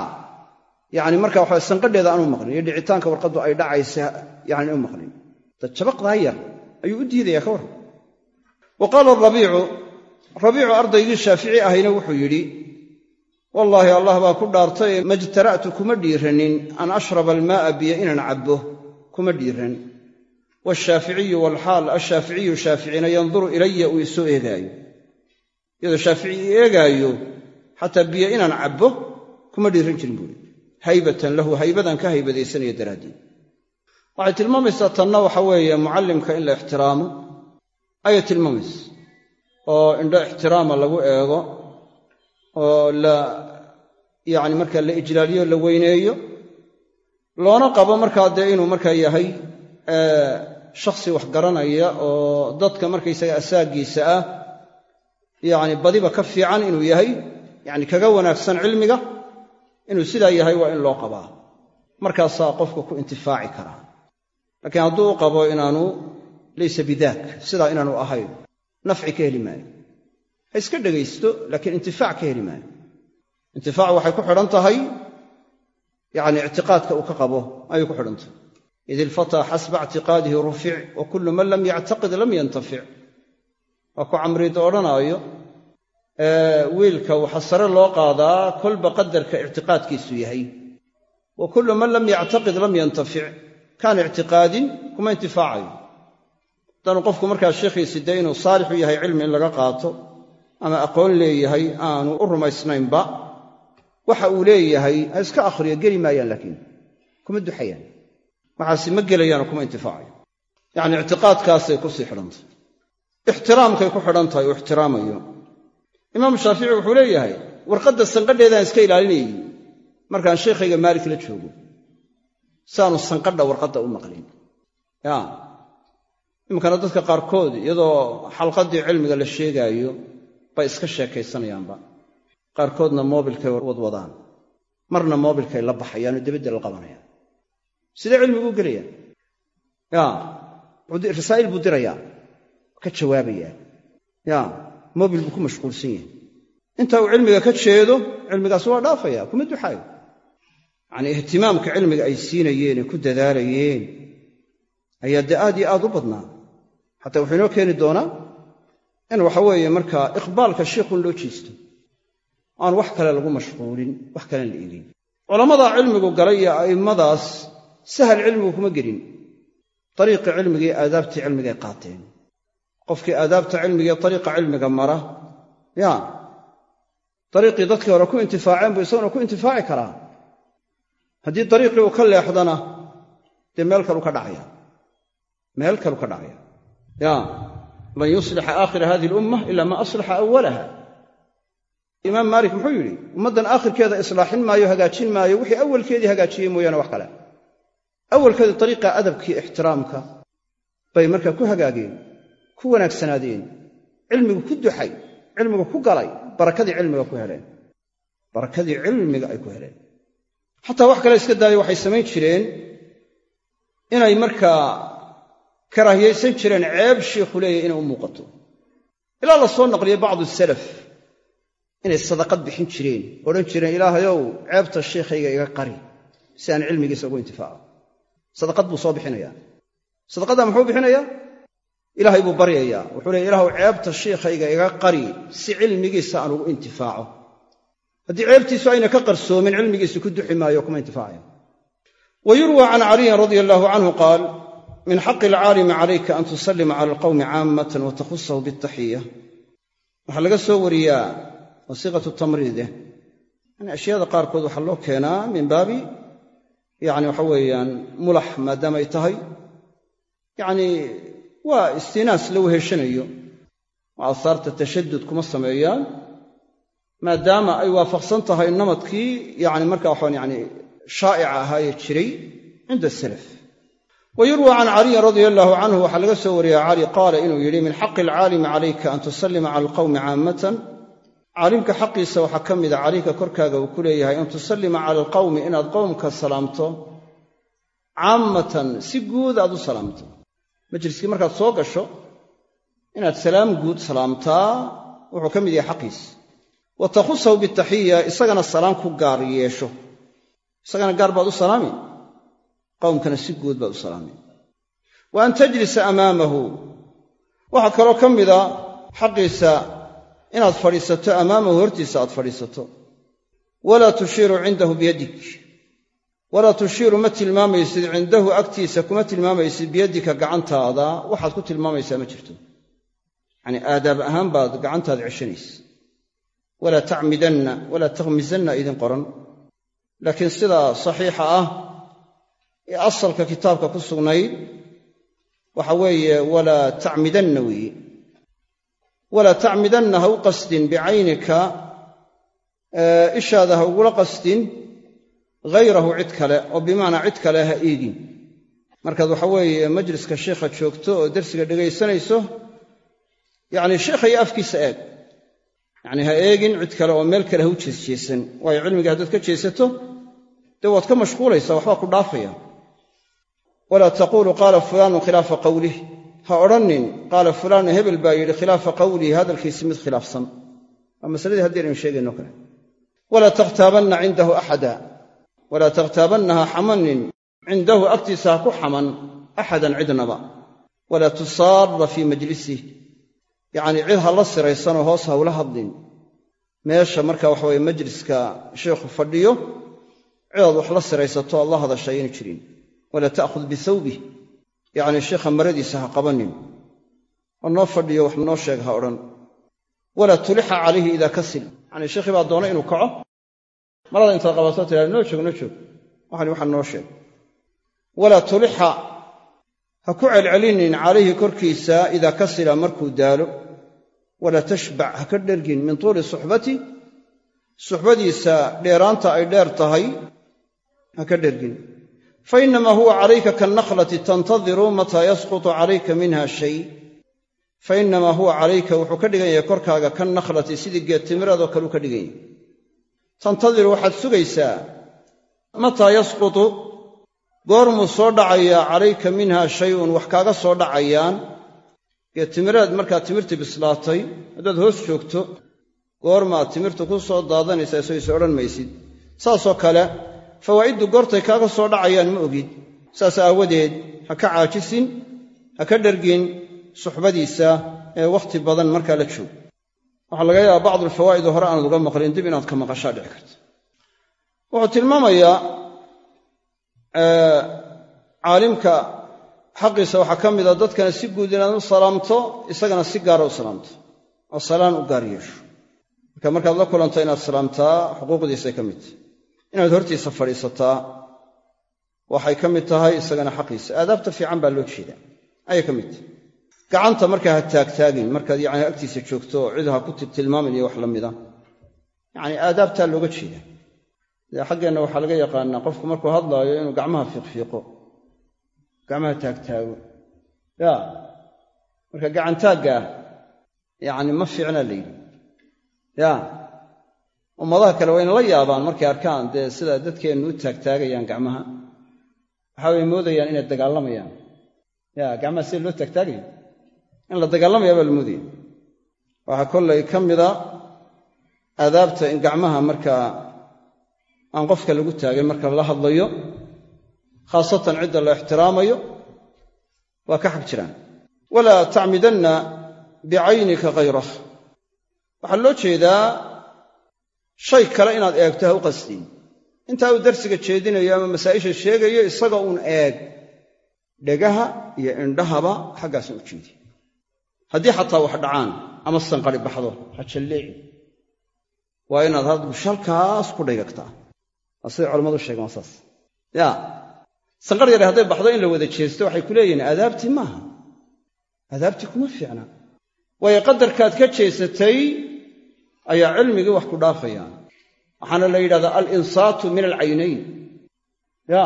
yani marka waxa sanqadheeda aan u maqlin iyo dhicitaanka warqaddu ay dhacaysa yani u maqlin dad jabaqdaa yar ayuu u diidaya ka warran wa qaala rabiicu rabiicu ardaygii shaafici ahayna wuxuu yidhi wallaahi allah baa ku dhaartay majtara'tu kuma dhiiranin an ashraba almaa'a biyo inaan cabbo kuma dhiiran washaaficiyu walxaal ashaaficiyu shaaficina yanduru ilaya uu isoo eegaayo iyadoo shaafici i eegaayo xataa biyo inaan cabbo kuma dhiiran jirin buuri haybatan lahu haybadaan ka haybadaysanayo daraaddeed waxay tilmaamaysaa tanna waxa weeye mucallimka in la ixtiraamo ayay tilmaamaysa oo indho ixtiraama lagu eego oo la yacni markaa la ijlaaliyo la weyneeyo loona qabo markaa dee inuu markaa yahay shakhsi wax garanaya oo dadka markaysaga asaagiisa ah yacni badiba ka fiican inuu yahay yacni kaga wanaagsan cilmiga inuu sidaa yahay waa in loo qabaa. Markaasaa qofku ku intifaaci karaa. Laakiin hadduu u qabo inaanu laysa bidaak sidaa inaanu ahayn nafci ka heli maayo. Ha iska dhegaysto laakiin intifaac ka heli maayo. Intifaac waxay ku xidhan tahay yacni ictiqaadka uu ka qabo ayay ku xidhan tahay id ilfataa xasba ictiqaadihi rufic wa kullu man lam yactaqid lam yantafic waa ku camriid odhanaayo wiilka waxa sare loo qaadaa kolba qadarka ictiqaadkiisu yahay wa kullu man lam yactaqid lam yantafic kaan ictiqaadin kuma intifaacayo haddaanu qofku markaa sheikhiisi dee inuu saalixu yahay cilmi in laga qaato ama aqoon leeyahay aanu u rumaysnaynba waxa uu leeyahay ha iska akhriyo geli maayaan laakiin kuma duxayaan waxaasi ma gelayaanoo kuma intifaacayo. Yacni ictiqaadkaasay ku sii xidhantahay ixtiraamkay ku xidhan tahay uu ixtiraamayo. Imaamu shaafici wuxuu leeyahay warqadda sanqadheedaan iska ilaalinayay markaan sheikhayga maalik la joogo saanu sanqadha warqadda u maqlin. Ya iminkana dadka qaarkood iyadoo xalqaddii cilmiga la sheegaayo bay iska sheekaysanayaanba qaarkoodna moobilkay wadwadaan marna moobilkay la baxayaanoo debadda la qabanayaan sidee cilmigu u ya rasaa'il buu dirayaa. Ka jawaabayaa ya mobil buu ku mashquulsan yahay. Inta uu cilmiga ka jeedo cilmigaasi waa dhaafaya. Kuma duxaayo yacanii ihtimaamka cilmiga ay siinayeen ee ku dadaalayeen ayaa dee aad iyo aad u badnaa. Xataa wuxuu inoo keeni doonaa in waxa weeye markaa iqbaalka shiikhun loo jeesto aan wax kale lagu mashquulin wax kalen la eegin culammadaa cilmigu galay iyo a'immadaas sahal cilmigu kuma gelin dariiqii cilmiga iyo aadaabtii cilmigay qaateen qofkii aadaabta cilmiga iyo dariiqa cilmiga mara ya dariiqii dadkii hore ku intifaaceen buu isaguna ku intifaaci karaa haddii dariiqii uu ka leexdana dee meel kalu ka dhacaya meel kalu ka dhacaya ya lan yuslixa aakhira hadihi alumma ila ma aslaxa awalaha imaam maalik muxuu yidhi ummaddan aakhirkeeda islaaxin maayo hagaajin maayo wixii awalkeedii hagaajiyey mooyaane wax kale awalkeedii dariiqa adabkii ixtiraamka bay markaa ku hagaageen ku wanaagsanaadeen cilmigu ku duxay cilmigu ku galay barakadii cilmiga ku heleen. Barakadii cilmiga ay ku heleen. Xataa wax kale iska daayo waxay samayn jireen inay markaa karaahiyaysan jireen ceeb shiikhu leeyahy inay u muuqato. Ilaa la soo naqliyo bacdu salaf inay sadaqad bixin jireen odhan jireen ilaahayow ceebta shiikhayga iga qari si aan cilmigiisa ugu intifaaco sadaqad buu soo bixinayaa. Sadaqadda muxuu bixinayaa? Ilaahay buu baryayaa. Wuxuu leey ilaahu ceebta shiikhayga iga qari si cilmigiisa aan ugu intifaaco. Haddii ceebtiisu ayna ka qarsoomin cilmigiisa ku duxi maayo kuma intifaacayo wa yurwa can caliyin radia allaahu canhu qaal min xaqi alcaalimi calayka an tusallima cala alqawmi caamatan wa takhusahu bialtaxiya waxaa laga soo wariyaa wasiiqatu tamriide yani ashyaada qaarkood waxaa loo keenaa min baabi yani waxa weeyaan mulax maadaama ay tahay yacnii waa istinaas la weheshanayo oo aahaarta tashadud kuma sameeyaan maadaama ay waafaqsan tahay namadkii yani marka waxaan yani shaa'ica ahaayee jiray cinda salaf. Wa yurwa can caliyin radia allaahu canhu waxaa laga soo wariyey cali qaala inuu yidhi min xaqi alcaalimi calayka an tusallima cala alqawmi caammatan caalimka xaqiisa waxaa ka mida calayka korkaaga uu ku leeyahay an tusallima cala alqawmi inaad qowmka salaamto caammatan si guud aad u salaamto. Majliskii markaad soo gasho inaad salaam guud salaamtaa wuxuu ka mid yahay xaqiis. Wa takhusahu bitaxiya isagana salaam ku gaar yeesho. Isagana gaar baad u salaami? Qowmkana si guud baad u salaami. Wa an tajlisa amaamahu. Waxaa kaloo ka mida xaqiisa inaad fadhiisato amaamahu hortiisa aad fadhiisato. Walaa tushiiru cindahu biyadik walaa tushiiru ma tilmaamaysid cindahu agtiisa kuma tilmaamaysid biyadika gacantaada. Waxaad ku tilmaamaysaa ma jirto. Yacanii aadaab ahaan baad gacantaada ceshanaysa walaa tacmidanna walaa takhmisanna idin qoran. Laakiin sida saxiixa ah ee asalka kitaabka ku sugnayd waxa weeye walaa tacmidanna weeye walaa tacmidanna ha u qasdin bicaynika ishaada ha ugula qasdin hayrahu cid kale oo bimacnaa cid kale ha eegin markaad waxa weeye majliska sheikha joogto oo dersiga dhegaysanayso yacni sheikha iyo afkiisa eeg yacni ha eegin cid kale oo meel kale ha u jeesjeesan waayo cilmiga haddaad ka jeesato dee waad ka mashquulaysaa waxbaa ku dhaafaya walaa taquulu qaala fulaanun khilaafa qawlih ha odhannin qaala fulaanu hebel baa yidhi khilaafa qawlihi hadalkiisi mid khilaafsan. Waa masaladii haddii aynu sheegayno kale. Walaa takhtaabanna cindahu axada walaa takhtaabanna ha xamanin cindahu agtiisa ha ku xaman axadan cidnaba walaa tusaara fii majlisih yacnii cid ha la siraysanoo hoos ha ula hadlin. Meesha marka waxa weye majliska sheikhu fadhiyo cidaad wax la siraysato aad la hadasha ayaynu jirin. Walaa ta'khud bisawbih yacnii sheikha maradiisa ha qabanin. Oo noo fadhiyo wax noo sheeg ha odhan. Walaa tulixa calayhi idaa kasil. Yacnii sheikhii baa doona inuu kaco. Marada intaad qabato tidhahda noo joog noo joog. Waxani waxaa noo sheeg. Walaa tulixa ha ku celcelinin calayhi korkiisa idaa kasila markuu daalo. Walaa tashbac ha ka dhergin min tuuli suxbati. Suxbadiisa dheeraanta ay dheer tahay ha ka dhergin fa innamaa huwa calayka kaannakhlati tantadiru mataa yasqutu calayka minha shay. Fa innamaa huwa calayka wuxuu ka dhigan yahay korkaaga kannakhlati sidii geedtimiradoo kaleu ka dhigan yahay. Tantadiru waxaad sugaysaa mataa yasqutu goormuu soo dhacayaa calayka minha shayun wax kaaga soo dhacayaan. Geedtimireed markaad timirtii bislaatay haddaad hoos joogto goormaad timirtu ku soo daadanaysaa soo is odhan maysid. Saasoo kale fawaa'iddu goortay kaaga soo dhacayaan ma ogid saas aawadeed ha ka caajisin ha ka dhergin suxbadiisa ee wakhti badan markaa la joog waxaa laga yaabaa bacdulfawaa'id oo hore aanad uga maqlin dib inaad ka maqashaa dhici karta. Wuxuu tilmaamayaa caalimka xaqiisa waxaa ka mida dadkana si guud inaad u salaamto isagana si gaara u salaamto. Oo salaan u gaar yeesho. Marka markaad la kulanto inaad salaamtaa xuquuqdiisay ka mid tahay inaad hortiisa fadhiisataa waxay ka mid tahay isagana xaqiisa. Aadaabta fiican baa loo jeedaa. Ayay ka mid tahay. Gacanta markaa ha taagtaagin markaad yacni agtiisa joogto oo cid ha ku tilmaamin iyo wax la mida. Yacni aadaabtaa looga jeeda dee xaggeenna waxaa laga yaqaanaa qofku markuu hadlaayo inuu gacmaha fiiqfiiqo gacmaha taagtaago. Ya marka gacantaagga yacni ma fiicnaa la yidhi. Ya ummadaha kale wayna la yaabaan markay arkaan dee sida dadkeennu u taagtaagayaan gacmaha. Waxa way moodayaan inay dagaalamayaan. Ya gacmaha sida loo taagtaagaya in la dagaalamaya baa la moodaya waxaa kollay ka mida aadaabta in gacmaha markaa aan qofka lagu taagin marka la hadlayo khaasatan cidda la ixtiraamayo waa ka xag jiraan. Walaa tacmidanna bicaynika hayrah waxaa loo jeedaa shay kale inaad eegto ha u qasdin. Intaa uu darsiga jeedinayo ama masaa'isha sheegayo isaga uun eeg. Dhegaha iyo indhahaba xaggaasan u jeedi. Haddii xataa wax dhacaan ama sanqari baxdo ha jalleeci. Waa inaad hadgu shalkaas ku dhigagtaa waa siday culammadu sheegaan saas. Yaa sanqar yare hadday baxdo in la wada jeesto waxay ku leeyihiin aadaabtii maaha. Aadaabtii kuma fiicna. Waayo qadarkaad ka jeesatay ayaa cilmigii wax ku dhaafayaan. Waxaana la yidhahdaa alinsaatu min alcaynayn. Ya.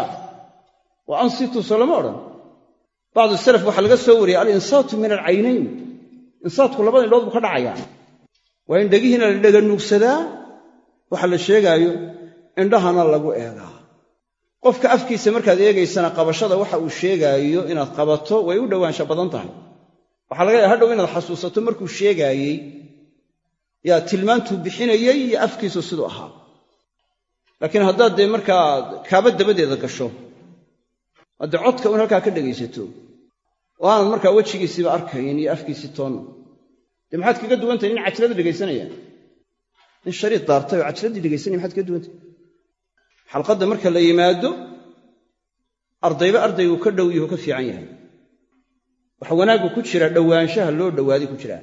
Wa ansitu soo lama odhan. Bacdu salaf waxaa laga soo wariyey alinsaatu min alcaynayn. Insaatku labada indhood buu ka dhacayaa waa in dhegihiina la dhega nuugsadaa waxa la sheegaayo indhahana lagu eegaa. Qofka afkiisa markaad eegaysana qabashada waxa uu sheegaayo inaad qabato way u dhowaansha badan tahay. Waxaa laga yaaba hadhow inaad xasuusato markuu sheegaayey yaa tilmaantuu bixinayey iyo afkiisu siduu ahaa. Laakiin haddaad dee markaa kaaba dabadeeda gasho haddee codka un halkaa ka dhegaysato oo aanad markaa wejigiisiiba arkayn iyo afkiisii toonna dee maxaad kaga duwantahay nin cajlada dhegaysanaya? Nin shariid daartay oo cajladii dhegaysanaya maxaad kaga duwantahay? Xalqadda marka la yimaado ardayba ardaygu ka dhow yahu ka fiican yahay. Waxa wanaaggu ku jira dhowaanshaha loo dhowaaday ku jiraa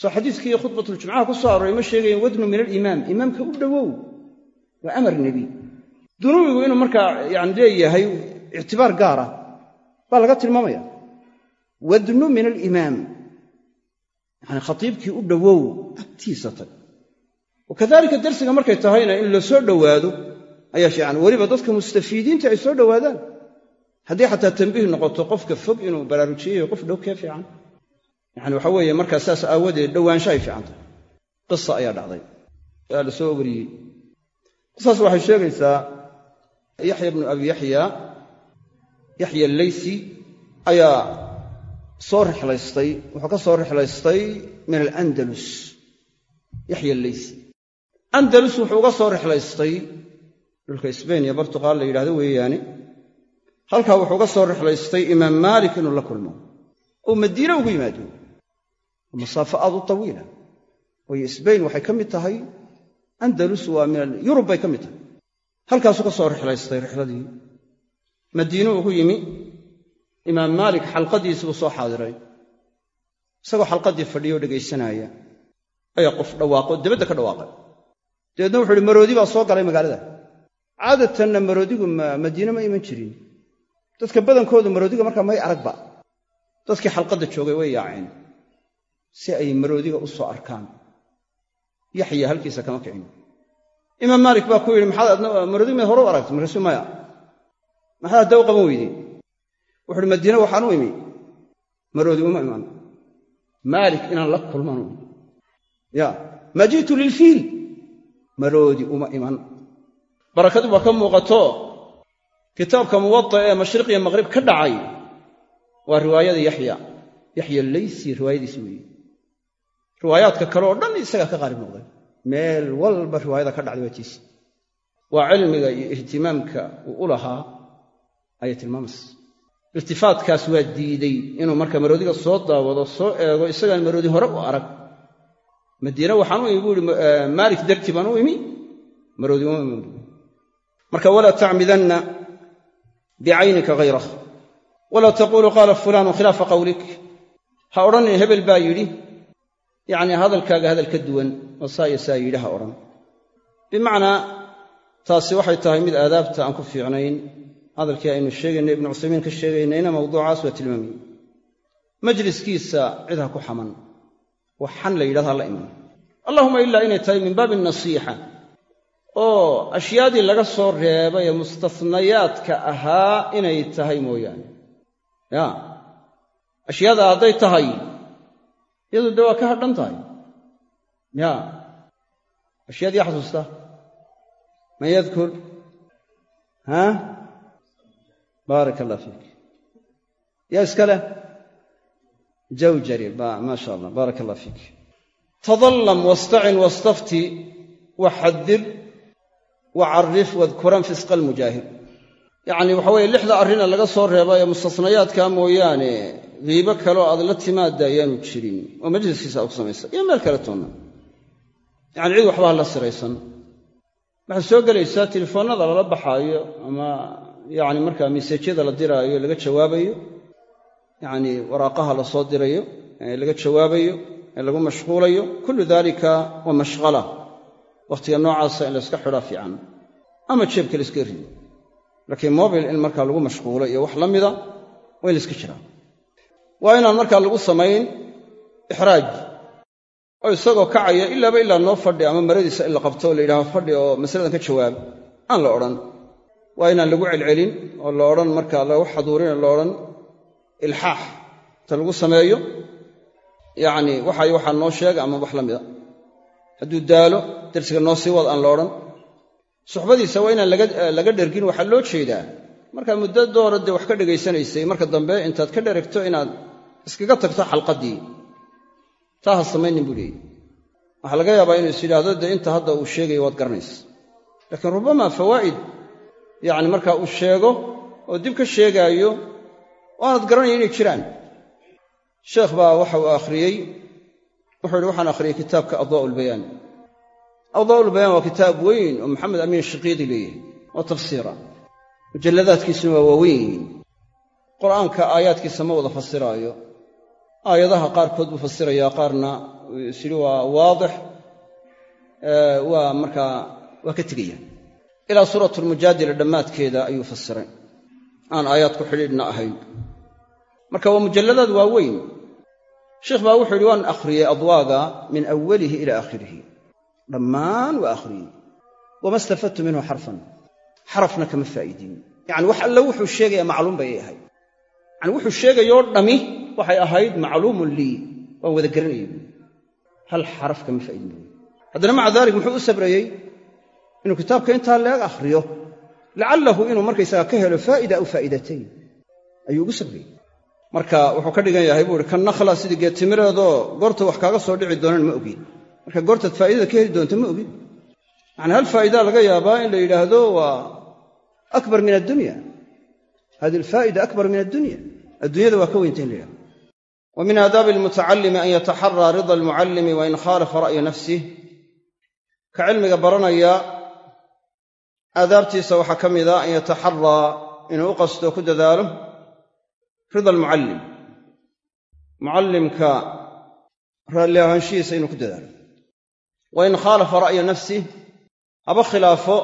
soo xadiiskii khudbatuljumcaha ku soo arooray ma sheegayen wadnu min alimaam imaamka u dhowow waa amar nebi dunuwigu inuu markaa yani leeyahay ictibaar gaara baa laga tilmaamaya wadnu min alimaam. Yani khatiibkii u dhowow agtiisa tag. Wa kadalika darsiga markay tahayna in la soo dhowaado ayaa fiican weliba dadka mustafiidiinta ay soo dhowaadaan. Haddii xataa tambiih noqoto qofka fog inuu baraarujiyayo qof dhow kee fiican yani waxa weeye markaa saas aawadeed dhowaansho ay fiican qisa ayaa dhacday. Aa la soo wariyey. Qisaas waxay sheegaysaa yaxya bnu abi yaxya yaxya alleysi ayaa soo rixlaystay wuxuu ka soo rixlaystay min alandalus. Yaxya alleysi andalus wuxuu uga soo rixlaystay dhulka sbain iyo bartuqaal la yidhahdo weeyaane halkaa wuxuu uga soo rixlaystay imaam maalik inuu la kulmo. Oo madiine ugu yimaado masaafo aad u tawiila. Waayo sbain waxay ka mid tahay andalus waa min yurub bay ka mid tahay. Halkaasuu ka soo rixlaystay rixladii. Madiine ugu yimi imaam maalik xalqadiisi buu soo xaadiray. Isagoo xalqadii fadhiyo o dhegaysanaya ayaa qof dhawaaqo dabadda ka dhawaaqay. Dabeedna wuxu uhi maroodi baa soo galay magaalada. Caadatanna maroodigu madiine ma iman jirin. Dadka badankoodu maroodiga markaa may aragba. Dadkii xalqadda joogay way yaaceen si ay maroodiga u soo arkaan. Yaxya halkiisa kama kicin imaam maalik baa ku yidhi maxaad adna maroodiga maad hore u aragtay markaasuu maya. Maxaad hadda u qaban weydey wuxu uhi madiine waxaan u imi maroodi uma iman. Maalik inaan la kulmanu ya maa ji'tu lilfiil maroodi uma iman. Barakadu baa ka muuqato. Kitaabka muwada ee mashriq iyo maqhrib ka dhacay waa riwaayada yaxya. Yaxya leysi riwaayadiisi weeye riwaayaadka kale oo dhan isagaa ka qaalib noqday. Meel walba riwaayada ka dhacday waa tiisi waa cilmiga iyo ihtimaamka uu u lahaa ayay tilmaamaysa iltifaatkaas waa diiday inuu marka maroodiga soo daawado soo eego isagaan maroodi hore u arag. Madiine waxaan u imi buu ihi maalik dartii baan u imi. Maroodi uma marka walaa tacmidanna bicaynika hayrah walaa taquulu qaala fulaanu khilaafa qawlik. Ha odhanin hebel baa yidhi yacnii hadalkaaga hadal ka duwan oo saa saa yidhi ha odhan. Bimacnaa taasi waxay tahay mid aadaabta aan ku fiicnayn. Hadalkii aynu sheegaynay ibnu cuthaymiin ka sheegaynayna mawduucaas waa tilmaamiyey majliskiisa cid ha ku xaman. Wax xan la yidhahdo ha la iman. Allahuma ilaa inay tahay min baabi nasiixa. Oo ashyaadii laga soo reebay ee mustasnayaadka ahaa inay tahay mooyaane. Ya ashyaada hadday tahay iyadu dee waa ka hadhan tahay. Ya ashyaadii xasuusta. Man yadkur? Ha? Baarak allah fiik. Yaa iska leh? Jawjari maa sha allah baarak allah fiik. Tadallam wastacin wastafti waxadir wacarif wadkuran fisqa almujaahir yacni waxa weeye lixda arrina laga soo reeba ee mustasnayaadka mooyaane qiibo kaleo aad la timaada ayaanu jirin. Oo majliskiisa ku samaysa. Iyo meel kale toonna yacani cid waxba ha siraysan. Waxay soo gelaysaa telefoonnada lala baxaayo ama yacni markaa miseejyada la diraayo laga jawaabayo. Yacni waraaqaha la dirayo ee laga jawaabayo ee lagu mashquulayo. Kullu daalika waa mashqala. Wakhtiga noocaasa in layska xidhaa fiican. Ama jeebka la iska rido. Laakiin mobil in markaa lagu mashquulo iyo wax la mida waa in la iska jiraa waa inaan markaa lagu samayn ixraaj. Oo isagoo kacaya ilaaba ilaa noo fadhi ama maradiisa in la qabto oo la yidhahdo fadhi oo masaladan ka jawaab aan la odhan. Waa inaan lagu celcelin oo la odhan markaa lagu xaduurin la odhan ilxaax. Ta lagu sameeyo yacni waxay waxaa noo sheega ama wax la mida. Hadduu daalo darsiga noo sii wad aan la odhan. Suxbadiisa waa inaan laga dhergin waxaa loo jeedaa. Markaa muddo doora dee wax ka dhegaysanaysay marka dambe intaad ka dheregto inaad iskaga tagto xalqaddii. Taa ha samaynin buu leeyey waxaa laga yaabaa inuu is yidhaahdo dee inta hadda uu sheegayo waad garanaysa laakiin rubamaa fawaa'id yacni markaa uu sheego oo dib ka sheegaayo oo aanad garanaya inay jiraan. Sheekh baa waxa uu akhriyey wuxuu yidhi waxaan akhriyey kitaabka adwaa'u lbayaan waa kitaab weyn oo maxamed amiin shaqiidi leeyahay oo tafsiira. Mujalladaadkiisuna waa waaweyn yihiin. Qur'aanka aayaadkiisa ma wada fasiraayo aayadaha qaarkood buu fasirayaa qaarna isyidhi waa waadix waa markaa waa ka tegaya. Ilaa suuratulmujaadila dhammaadkeeda ayuu fasiray aan aayaadku xidhiidhna ahayn. Marka waa mujalladaad waaweyn sheikh baa wuxuu yidhi waan akhriyey adwaaga min awalihi ila aakhirihi. Dhammaan waa akhriyey wama istafadtu minhu xarfan. Xarafna kama faa'iidin. Yacani wax alle wuxuu sheegaya macluum bay ahayd. Yacani wuxuu sheegayoo dhami waxay ahayd macluumun lii. Waan wada garanayay buui hal xaraf kama faa'iidin buui haddana maca daalik muxuu u sabrayey inuu kitaabka intaa leeg akhriyo lacallahu inuu markaysaga ka helo faa'ida aw faa'idatayn ayuu ugu sabrayey marka wuxuu ka dhigan yahay buu ihi kan nakhla sidii geedtimireedoo goorta wax kaaga soo dhici doonaan ma ogin. Marka goortaad faa'idada ka heli doonta ma ogin. Yacani hal faa'idaa laga yaabaa in la yidhaahdo waa akbar min addunya. Hadi alfaa'ida akbar min addunya. Adduunyada waa ka weynta la yidhahdo wa min aadaabi almutacallimi an yataxaraa rida almucallimi wa in khaalafa ra'ya nafsih ka cilmiga baranaya aadaabtiisa waxaa ka mida an yataxaraa inuu u qasto ku dadaalo rida almucallim mucallimka raalli ahaanshihiisa inuu ku dadaalo. Wa in khaalafa ra'ya nafsih haba khilaafo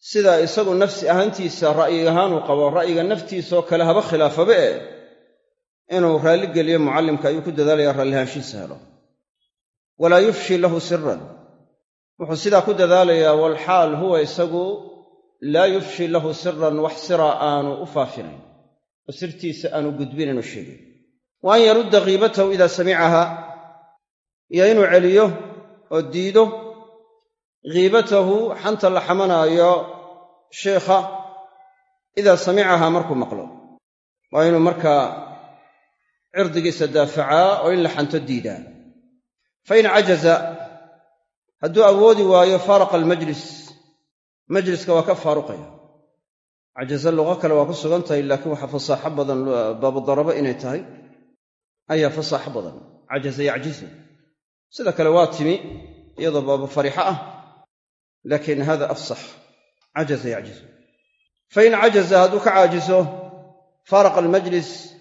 sida isagu nafsi ahaantiisa ra'yi ahaan uu qabo ra'yiga naftiisaoo kale haba khilaafaba inuu raalli geliyo mucallimka ayuu ku dadaalaya raalli ahaanshihiisa helo. Walaa yufshi lahu siran wuxuu sidaa ku dadaalayaa walxaal huwa isagu laa yufshi lahu siran wax sira aanu u faafinayn. Oo sirtiisa aanu gudbinayn oo sheegayn wa an yarudda kiibatahu idaa samicaha iyo inuu celiyo oo diido kiibatahu xanta la xamanaayo sheikha idaa samicaha markuu maqlo. Waa inuu markaa cirdigiisa daafacaa oo in la xanto diidaa. Fa in cajaza hadduu awoodi waayo faaraqa almajlis. Majliska waa ka faaruqaya. Cajaza luqo kale waa ku sugan tahay laakiin waxaa fasaaxo badan baabudarabo inay tahay ayaa fasaaxo badan. Cajaza yacjizu. Sida kale waa timi iyadoo baabu farixo ah laakiin hada afsax. Cajaza yacjizu. Fa in cajaza hadduu ka caajiso faaraqa almajlis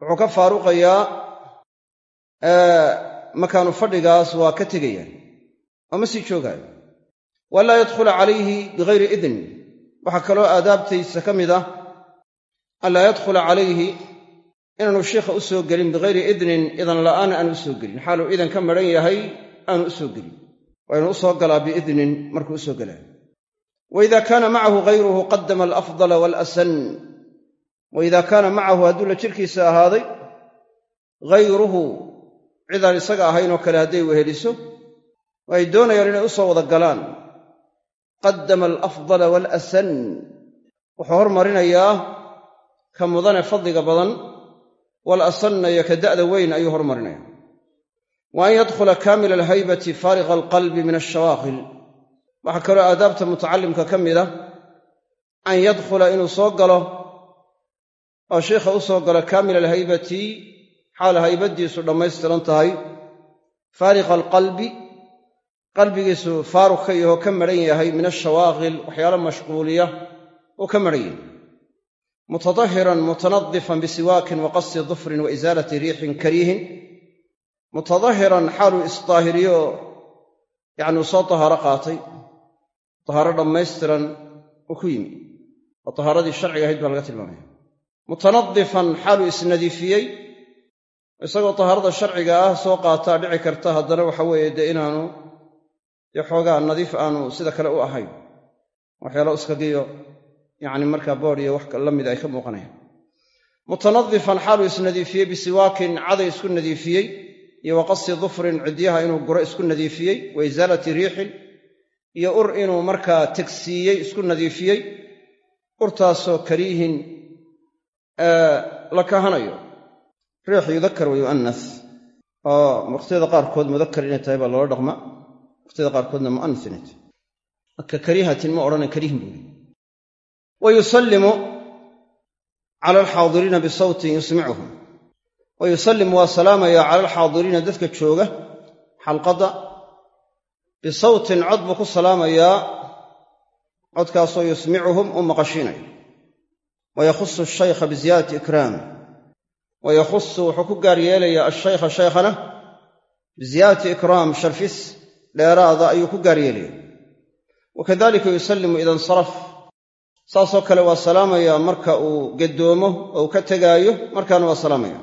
wuxuu ka faaruqayaa makaanu fadhigaas waa ka tegaya oo sii joogaayo waanlaa yadkhula calayhi bigayri idn waxaa kaloo aadaabtaysa ka mid ah anlaa yadkhula calayhi inaanu sheikha u soo gelin bigayri idnin idan la'aan aanu u soo gelin. Xaaluu idan ka madhan yahay aanu u soo gelin. Waa inuu u soo galaa biidnin markuu u soo galaayo wa ida kaana macahu hayruhu qaddama alafdala waalasan wa ida kaana macahu hadduu la jirkiisa ahaaday hayruhu cidaan isaga ahaynoo kale hadday weheliso oo ay doonayaan inay u soo wada galaan. Qaddama alafdala waalasan wuxuu hormarinayaa ka mudane fadliga badan waalasanna iyo ka da'da weyn ayuu hormarinaya wa an yadkhula kaamila alhaybati faariqa alqalbi min alshawaaqil waxaa kaloo aadaabta mutacallimka ka mid ah an yadkhula inuu soo galo oo sheikha u soo galo kaamila alhaybati xaal haybaddiisu dhammaystiran tahay. Faariqa alqalbi qalbigiisu faaruq ka yahoo ka madhan yahay min ashawaaqil waxyaalo mashquuliya uu ka madhan yahay. Mutadahiran mutanadifan bisiwaakin wa qasi dufrin wa isaalati riixin kariihin. Mutadahiran xaaluu isdaahiriyo yacni uu soo tahaaro qaatay. Tahaaro dhammaystiran uu ku yimi. Oo tahaaradii sharciga ahayd baa laga tilmaamaya mutanadifan xaaluu isnadiifiyey isagoo tahaarada sharciga ah soo qaataa dhici karta haddana waxa weeye dee inaanu dee xoogaa nadiif aanu sida kale u ahayn. Waxyaalo iskagiyo yacni markaa boodh iyo wax la mid ay ka muuqanayaan. Mutanadifan xaaluu isnadiifiyey bisiwaakin caday isku nadiifiyey iyo wa qasi dufrin cidyaha inuu guro isku nadiifiyey wa isaalati riixin iyo ur inuu markaa tegsiiyey isku nadiifiyey urtaasoo kariihin la kahanayo. Riix yudakar wa yu'anas oo waqtiyada qaarkood mudakar inay tahay baa loola dhaqma. Waqtiyada qaarkoodna mu'anas inay tahay marka kariihatin ma odhana kariihin buuli wa yusallimu cala alxaadiriina bisawtin yusmicuhum. Wa yusallimu waa salaamaya cala alxaadiriina dadka jooga xalqadda bisawtin cod buu ku salaamayaa codkaasoo yusmicuhum u maqashiinayo wa yakhusu ashaykha biziyaadati ikraam wa yakhusu wuxuu ku gaar yeelayaa ashaykha shaykhana biziyaadati ikraam sharfis dheeraada ayuu ku gaar yeelaya wa kadalika yusallimu ida insaraf saasoo kale waa salaamayaa marka uu gaddoomo oo uu ka tegaayo markaana waa salaamaya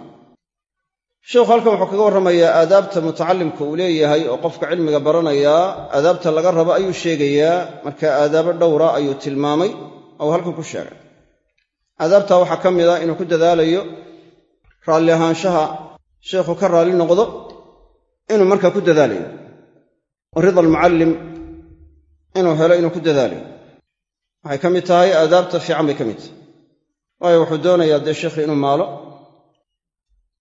sheikhu halkan wuxuu kaga warramayaa aadaabta mutacallimka uu leeyahay oo qofka cilmiga baranayaa aadaabta laga rabo ayuu sheegayaa marka aadaabo dhowra ayuu tilmaamay oo halkan ku sheegay aadaabtaa waxaa ka mid a inuu ku dadaalayo raalli ahaanshaha sheikhu ka raalli noqdo inuu markaa ku dadaalayo. Rida almucallim inuu helo inuu ku dadaalayo. Waxay ka mid tahay aadaabta fiican bay ka mid tahay. Waayo wuxuu doonayaa dee sheikhi inuu maalo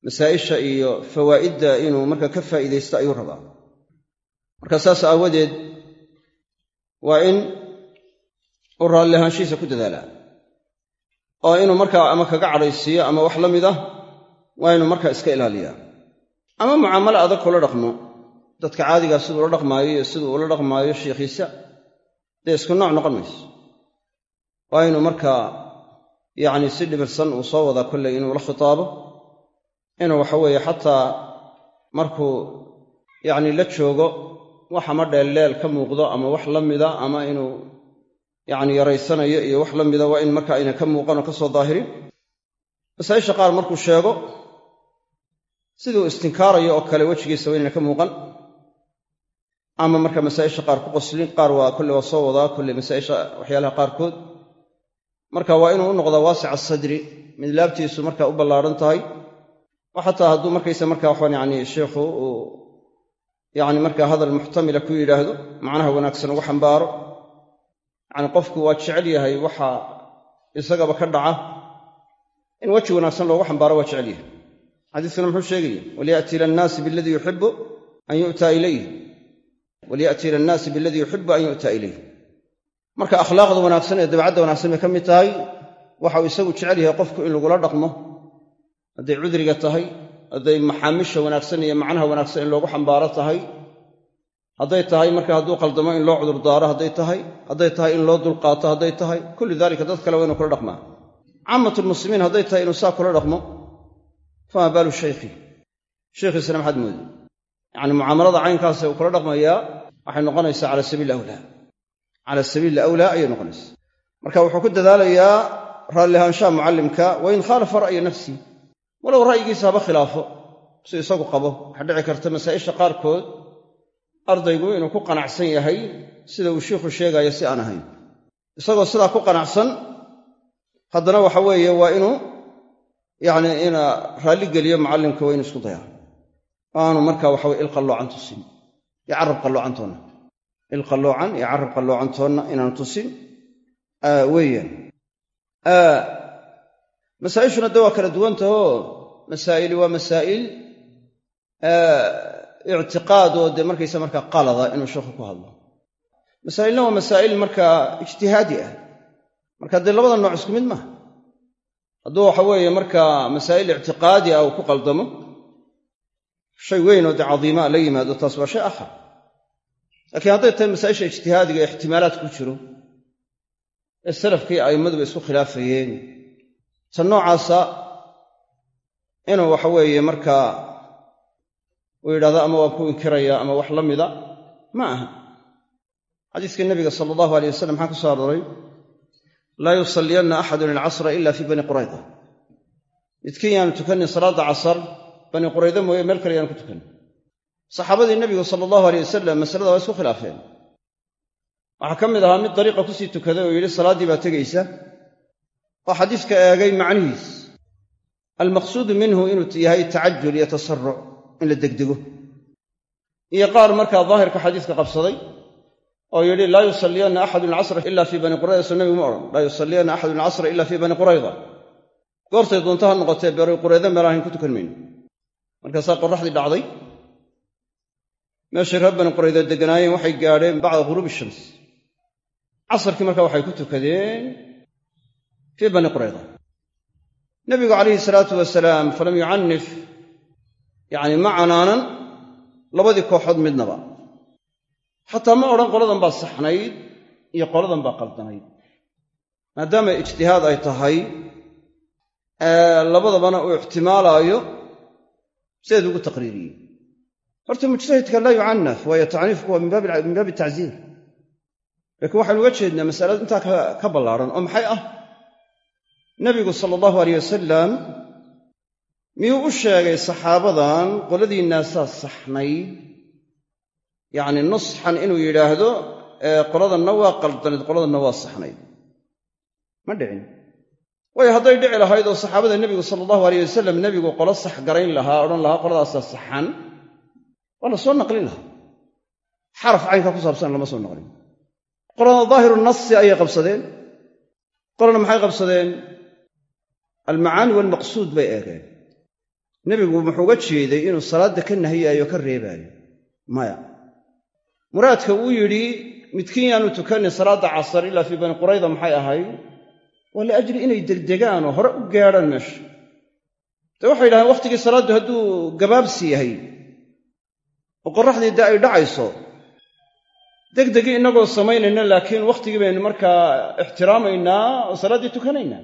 masaa'isha iyo fawaa'idda inuu marka ka faa'iidaysto ayuu rabaa. Marka saas aawadeed waa in uu raalli ahaanshihiisa ku dadaalaa oo inuu markaa ama kaga cadhaysiiyo ama wax la mid ah waa inuu markaa iska ilaaliyaa. Ama mucaamalo adag kula dhaqmo. Dadka caadigaa siduu ula dhaqmaayo iyo siduu ula dhaqmaayo sheikhiisa dee isku nooc noqon mayso. Waa inuu markaa yacni si dhimirsan uu soo wadaa kolley inuu la khitaabo inuu waxa weeye xataa markuu yacni la joogo wax ama dheelleel ka muuqdo ama wax la mida ama inuu yacni yaraysanayo iyo wax la mida waa in marka ayna ka muuqan oo ka soo daahirin. Masaa'isha qaar markuu sheego siduu istinkaarayo oo kale wejigiisa waa inayna ka muuqan. Ama marka masaa'isha qaar ku qoslin qaar waa kolle waa soo wadaa kolle masaa'isha waxyaalaha qaarkood. Marka waa inuu u noqdaa waasica sadri mid laabtiisu marka u ballaadhan tahay. Oo xataa hadduu markaysa marka waxaan yacni sheikhu uu yacni marka hadal muxtamila ku yidhaahdo macnaha wanaagsan ugu xambaaro yacni qofku waa jecel yahay waxa isagaba ka dhaca. In weji wanaagsan loogu xambaaro waa jecel yahay. Xadiiskuna muxuu sheegaya waliya'ti ila annaasi biladii yuxibu an yu'taa ilayh waliya'ti ila biladii yuxibu an yu'taa ilayh marka akhlaaqda wanaagsan ee dabacadda wanaagsan bay ka mid tahay waxa uu isagu jecel yahay qofku in lagula dhaqmo. Hadday cudriga tahay hadday maxaamisha wanaagsan iyo macnaha wanaagsan in loogu xambaaro tahay hadday tahay marka hadduu qaldamo in loo cudurdaaro hadday tahay hadday tahay in loo dulqaato hadday tahay kullu daalika dad kale waa inu kula dhaqmaa. Caamatulmuslimiin hadday tahay inuu saa kula dhaqmo fama baalu shaykhi? Shaykhiisana maxaad moodi? Yacni mucaamalada caynkaasee uu kula dhaqmayaa waxay noqonaysaa cala sabiili awlaa. Cala sabiili awlaa ayay noqonaysaa. Marka wuxuu ku dadaalayaa raalli ahaanshaha mucallimka wa in khaalafa ra'ya nafsi walow ra'yigiisa haba khilaafo si isagu qabo waxaa dhici karta masaa'isha qaarkood ardaygu inuu ku qanacsan yahay sida uu shiikhu sheegayo si aan ahayn. Isagoo sidaa ku qanacsan haddana waxa weeye waa inuu yacni ina raalli geliyo mucallimka waa inu isku dayaa aanu marka waxaweye il qalloocan tusin iyo carab qalloocantoonna il qalloocan iyo carab qalloocantoonna inaanu tusin. Weeyaan. Masaa'ishuna de waa kala duwantahoo masaa'ili waa masaa'il ictiqaad oo dee markaysa markaa qalada inuu sheekhu ku hadlo. Masaa'ilna waa masaa'il markaa ijtihaadi ah. Marka dee labada nooc isku mid maaha. Hadduu waxa weeye markaa masaa'il ictiqaadi ah uu ku qaldamo shay weyn oo dee cadiimaa la yimaado taas waa shay akhar laakiin hadday tahay masaa'isha ijtihaadiga ee ixtimaalaad ku jiro ee salafkii a'immaduba isku khilaafayeen. Ta noocaasa inuu waxa weeye markaa uu yidhahdo ama waan ku inkirayaa ama wax la mida? Ma aha. Xadiiskii nabiga sala allahu alay wasalam maxaa ku soo arooray? Laa yusalliyanna axadun ilcasra ila fii bani qurayda midkiin yaanu tukanin salaadda casar bani qurayda mooye meel kale yaanu ku tukanin saxaabadii nebigu sala allahu aleyh wasalam masalada waa isku khilaafeen. Waxaa ka mid ahaa mid dariiqa ku sii tukaday oo yidhi salaaddii baa tegaysa. Oo xadiiska eegay macnihiis. Almaqsuudu minhu inuu yahay tacajul iyo tasaruc in la degdego. Iyo qaar markaa daahirka xadiiska qabsaday oo yidhi laa yusalliyanna axadun alcasra ila fii bani qurayda soo nebigu ma odhan. Laa yusalliyanna axadun alcasra ila fii bani qurayda goortay doonto ha noqotee bani qurayda meel ahayn ku tukan mayno markaasaa qorraxdii dhacday meeshay reer bani qurayda degganaayeen waxay gaadheen bacda ghuruubi shams. Casarkii marka waxay ku tukadeen fii bani qurayda nebigu calayhi salaatu wasalaam falam yucannif yacni ma canaanan labadii kooxood midnaba. Xataa ma odhan qoladan baa saxnayd iyo qoladan baa qaldanayd. Maadaama ijtihaad ay tahay labadabana uu ixtimaalaayo sideed ugu taqriiriyey. Horta mujtahidka laa yucannaf waayo tacniifku waa min baabi tacziir laakiin waxaynu uga jeednaa masalada intaa ka ballaadhan oo maxay ah? Nebigu sala allahu aleyh wasalam miyuu u sheegay saxaabadan qoladiinnaasaa saxnayd yacni nusxan inuu yidhaahdo qoladanna waa qaldanayd qoladanna waa saxnayd. Ma dhicin. Waayo hadday dhici lahayd oo saxaabada nebigu sala allahu aleyh wasalam nebigu qolo sax garayn lahaa odhan lahaa qoladaasaa saxan? Waa la soo naqlin lahaa. Xaraf caynka ku saabsan lama soo naqlin. Qolana daahiru nasi ayay qabsadeen. Qolana maxay qabsadeen? Almacaani waalmaqsuud bay eegeen nebigu muxuu uga jeeday inuu salaadda ka nahiyaayo ka reebaayo. Maya. Muraadka uu yidhi midkiin yaanu tukanin salaadda casar ilaa fii bani qurayda maxay ahayd waa liajli inay degdegaan oo hore u gaadhaan meesha dee waxay yidhahdeen wakhtigii salaaddu hadduu gabaabsi yahay oo qorraxdii dee ay dhacayso degdegii innagoo samaynayna laakiin wakhtigii baynu markaa ixtiraamaynaa oo salaaddii tukanaynaa.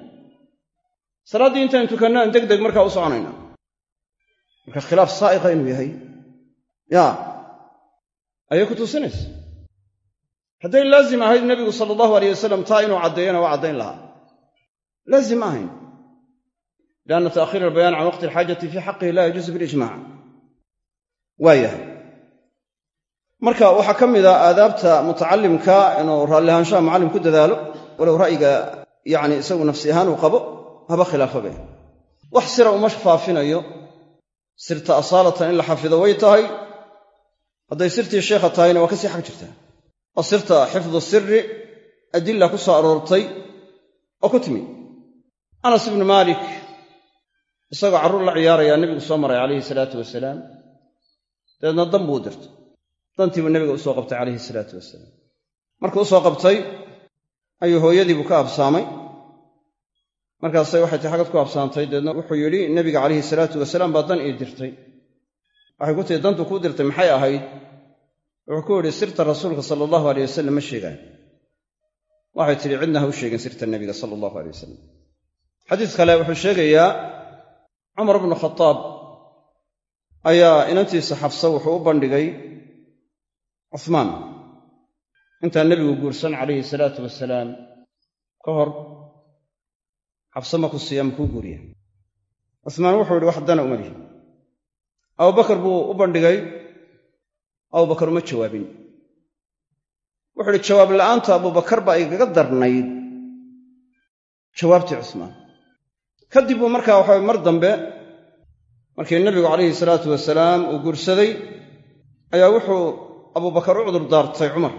Salaaddii intaynu tukanno aan degdeg markaa u soconaynaa marka khilaaf saa'iqa inuu yahay. Yaa ayay ku tusinaysa. Hadday laazim ahayd nebigu sala allahu aleyh wasalam taa inuu caddeeyana waa caddayn lahaa. Laazim ahayn. Lianna ta'khiir albayaan can waqti alxaajati fii xaqihi laa yajuusu bilijmac waa yahay marka waxaa ka mid a aadaabta mutacalimka inuu raallihaanshaha macallim ku dadaalo walow ra'yiga yacni isagu nafsi ahaan uu qabo haba khilaafabe wax sira uma faafinayo sirta asaalatan in la xafido way tahay. Hadday sirtii sheekha tahayna waa ka sii xag jirtaa oo sirta xifdu siri adilla ku soo aroortay oo ku timi. Anas ibnu maalik isagoo carruur la ciyaarayaa nebigu soo maray calayhi salaatu wasalaam. Dabeedna dan buu dirtay. Dantiibuu nebiga u soo qabtay calayhi salaatu wasalaam. Markuu u soo qabtay ayuu hooyadiibuu ka absaamay markaasay waxay tay xagad ku absaantay. Dabeedna wuxuu yidhi nebiga calayhi salaatu wasalaam baa dan ii dirtay. Waxay ku tihi dantu kuu dirtay maxay ahayd? Wuxuu ku yidhi sirta rasuulka sala allahu aleyh wasalam ma sheegaan. Waxay tidhi cidna ha u sheegin sirta nebiga sala allahu aleyh wasalam xadiis kale wuxuu sheegayaa cumar bnu khadaab ayaa inantiisa xafsa wuxuu u bandhigay cuhmaan intaan nebigu guursan calayhi salaatu wasalaam ka hor xabse ma ku siiya makuu guuriya cuhmaan wuxuu yidhi wax dana uma lihi. Abubakar buu u bandhigay abubakar uma jawaabin. Wuxuu idhi jawaab la'aanta abubakar baa igaga darnayd. Jawaabtii cuhmaan kadib buu markaa waxaa mar dambe markii nebigu calayhi salaatu wasalaam uu guursaday ayaa wuxuu abubakar u cudur daartay cumar.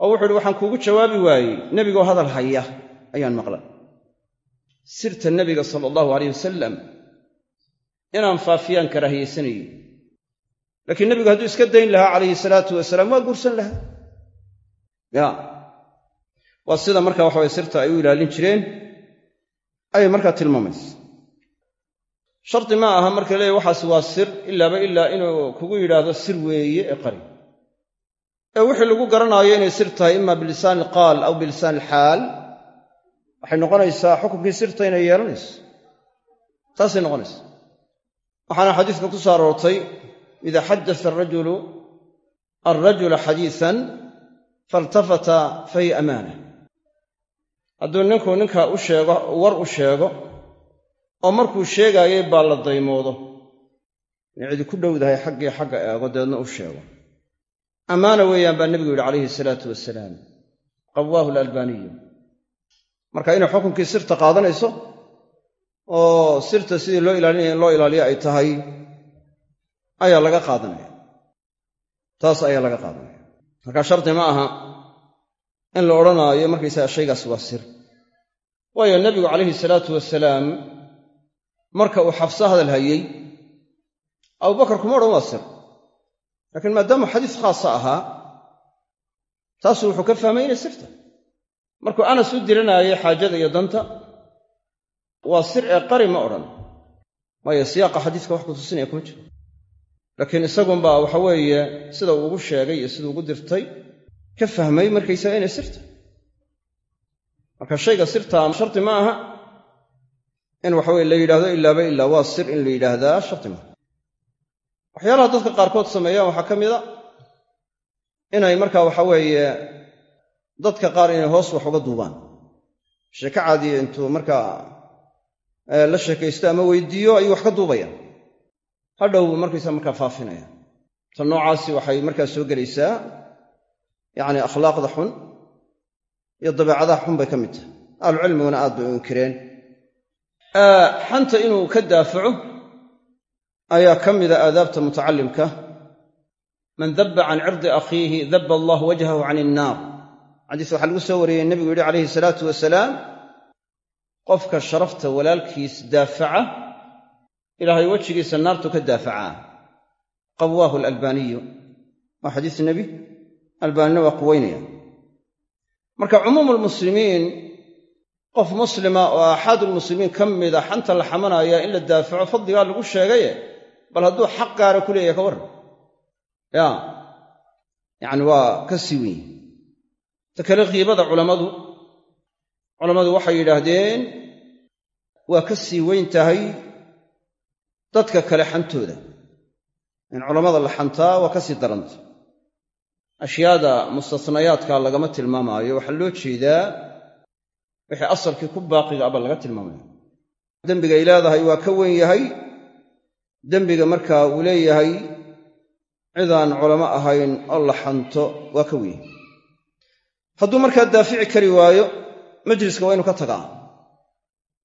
Oo wuxuu ihi waxaan kuugu jawaabi waayey nebigoo hadal haya ayaan maqla sirta nebiga sala allahu aleyh wasalam inaan faafiyaan karaahiyaysanayey laakiin nebigu hadduu iska dayn lahaa calayhi salaatu wasalaam waa guursan lahaa. Ya waa sida marka waxaway sirta ay u ilaalin jireen ayay markaa tilmaamaysa. Shardi ma aha marka leeyahy waxaas waa sir ilaaba ilaa inuu kugu yidhaahdo sir weeye ee qari. Ee wixii lagu garanaayo inay sir tahay ima bilisaan ilqaal aw bilisaan ilxaal waxay noqonaysaa xukunkii sirta inay yeelanayso. Taasay noqonaysa waxaana xadiiska ku soo aroortay ida xadasa arajulu alrajula xadiisan faltafata fahiya amaana. Hadduu ninku ninka u sheego war u sheego oo markuu sheegaayay baa la daymoodo. In cidi ku dhowdahay xaggii xagga eego deedna u sheego. Ammaana weeyaan baa nebigu yidhi calayhi salaatu wasalaam qawaahu alalbaaniyu marka inay xukunkii sirta qaadanayso oo sirta sidii loo ilaalinaya in loo ilaaliyo ay tahay ayaa laga qaadanaya. Taas ayaa laga qaadanaya. Marka shardi ma aha in la odhanaayo markaysaga shaygaas waa sir. Waayo nebigu calayhi salaatu wasalaam marka uu xafso hadal hayey abubakar kuma odhan waa sir. Laakiin maadaamuu xadiis khaasa ahaa taasuu wuxuu ka fahmay inay sirta markuu anas u diranaayay xaajada iyo danta waa sir ee qari ma odhan. Waayo siyaaqa xadiiska wax kutusinaya kuma jiro. Laakiin isagunbaa waxa weeye sida uu ugu sheegay iyo siduu ugu dirtay ka fahmay markaysaga inay sirta. Marka shayga sirtaa shardi ma aha in waxaweye la yidhahdo ilaaba ilaa waa sir in la yidhaahdaa shardi maaha waxyaalaha dadka qaarkood sameeyaan waxaa ka mida inay markaa waxa weeye dadka qaar inay hoos wax uga duubaan. Sheeko caadiya intuu markaa la sheekaysto ama weydiiyo ayuu wax ka duubayaan hadhow markaysa markaa faafinaya. Ta noocaasi waxay markaa soo gelaysaa yacni akhlaaqda xun iyo dabeecadaha xun bay ka mid tahay. Ahlucilmiguna aad bay u inkireen. Xanta inuu ka daafaco ayaa ka mida aadaabta mutacallimka. Man dabba can cirdi akhiihi dabba allahu wajhahu can innaar xadiis waxaa lagu soo wariyey nebigu yidhi calayhi salaatu wasalaam qofka sharafta walaalkiis daafaca ilaahay wejigiisa naartu ka daafacaa qawaahu alalbaaniyu waa xadiis nebi albaanina waa quweynaya marka cumuumu lmuslimiin qof muslima oo axaadulmuslimiin ka mida xanta la xamanaya in la daafaco fadligaa lagu sheegaye bal hadduu xaq gaara ku leeyahay ka warran. Ya yacni waa ka sii wenyi ta kale kiibada culammadu culammadu waxay yidhaahdeen waa ka sii weyn tahay dadka kale xantooda. In culammada la xantaa waa ka sii daranta. Ashyaada mustasnayaadka lagama tilmaamaayo. Waxaa loo jeedaa wixii asalkii ku baaqiga aba laga tilmaamaya dembigay leedahay waa ka weyn yahay. Dembiga markaa uu leeyahay cidaan culamo ahayn oo la xanto waa ka weyn. yahay hadduu markaa daafici kari waayo majliska waa inu ka tagaa.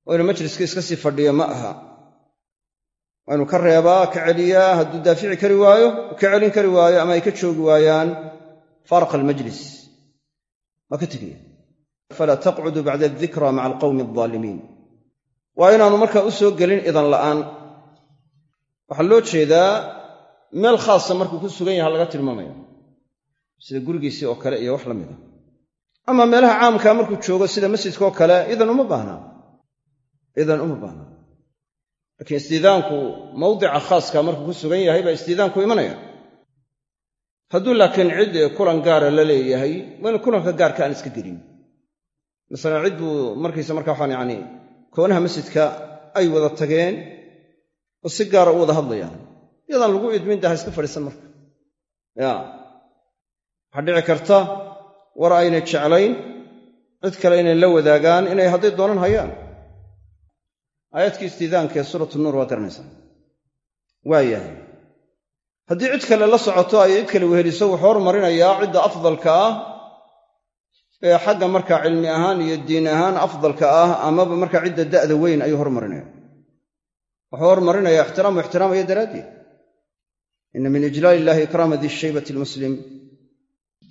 Waa inu majliska iska sii fadhiyo ma aha. Waa inu ka reebaa ka celiyaa hadduu daafici kari waayo ka celin kari waayo ama ay ka joogi waayaan faaraqa almajlis. Waa ka tegaya falaa taqcuduu bacda adikra maca alqawmi aldaalimiin waa inaanu markaa u soo gelin idan la'aan. Waxaa loo jeedaa meel khaasa markuu ku sugan yaha laga tilmaamaya sida gurigiisii oo kale iyo wax la mida ama meelaha caamkaa markuu joogo sida masjidkaoo kale idan uma baahnaa idan uma baahnaa laakiin istiidaanku mawdica khaaska markuu ku sugan yahay baa istiidaanku imanaya. Hadduu laakiin cid kulan gaara la leeyahay waa inu kulanka gaarka aan iska gelin. Masalan cid buu markaysa marka waxaan yacni koonaha masjidka ay wada tageen oo si gaara u wada hadlayaan. Iyadaan lagu idmin daha iska fadhiisan marka. Ya waxaa dhici karta war aynay jeclayn cid kale inay la wadaagaan inay hadday doonan hayaan. Aayaadkii istiidaanka ee suuratu nuur waa garanaysaa waa yahay. Haddii cid kale la socoto ay cid kale weheliso wuxuu hormarinayaa cidda afdalka ah ee xagga markaa cilmi ahaan iyo diin ahaan afdalka ah amaba markaa cidda da'da weyn ayuu hormarinaya wuxuu hormarinayaa ixtiraamu ixtiraamaya daraaddeed. Ina min ijlaal illahi ikraama di shaybati almuslim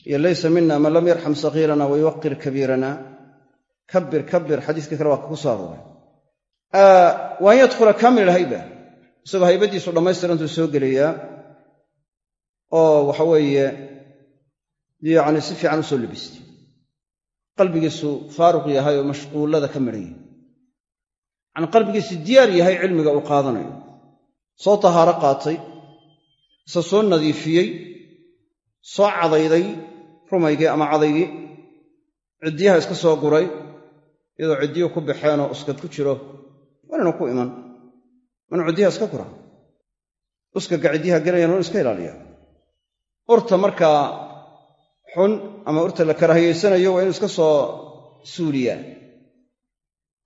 iyo laysa mina man lam yarxam sagiirana wayuwaqir kabiirana. Kabir kabir xadiiskii kale waa ku soo arooray wa an yadkhula kaamil alhayba. Isagoo haybadiisu dhammaystirantuu soo gelayaa oo waxa weeye yacni si fiican u soo labistay qalbigiisu faaruq yahay oo mashquullada ka midhan yahay. Yacni qalbigiisu diyaar yahay cilmiga uu qaadanayo. Soo tahaaro qaatay isa soo nadiifiyey soo cadayday rumaygii ama cadaygii ciddiyaha iska soo guray iyadoo ciddiyuhu ku baxeenoo uskad ku jiro waananu ku iman. Manuu ciddiyaha iska guraa uskaga ciddiyaha gelayan waa iska ilaaliyaa. Urta markaa xun ama urta la karaahiyaysanayo waa inu iska soo suuliyaa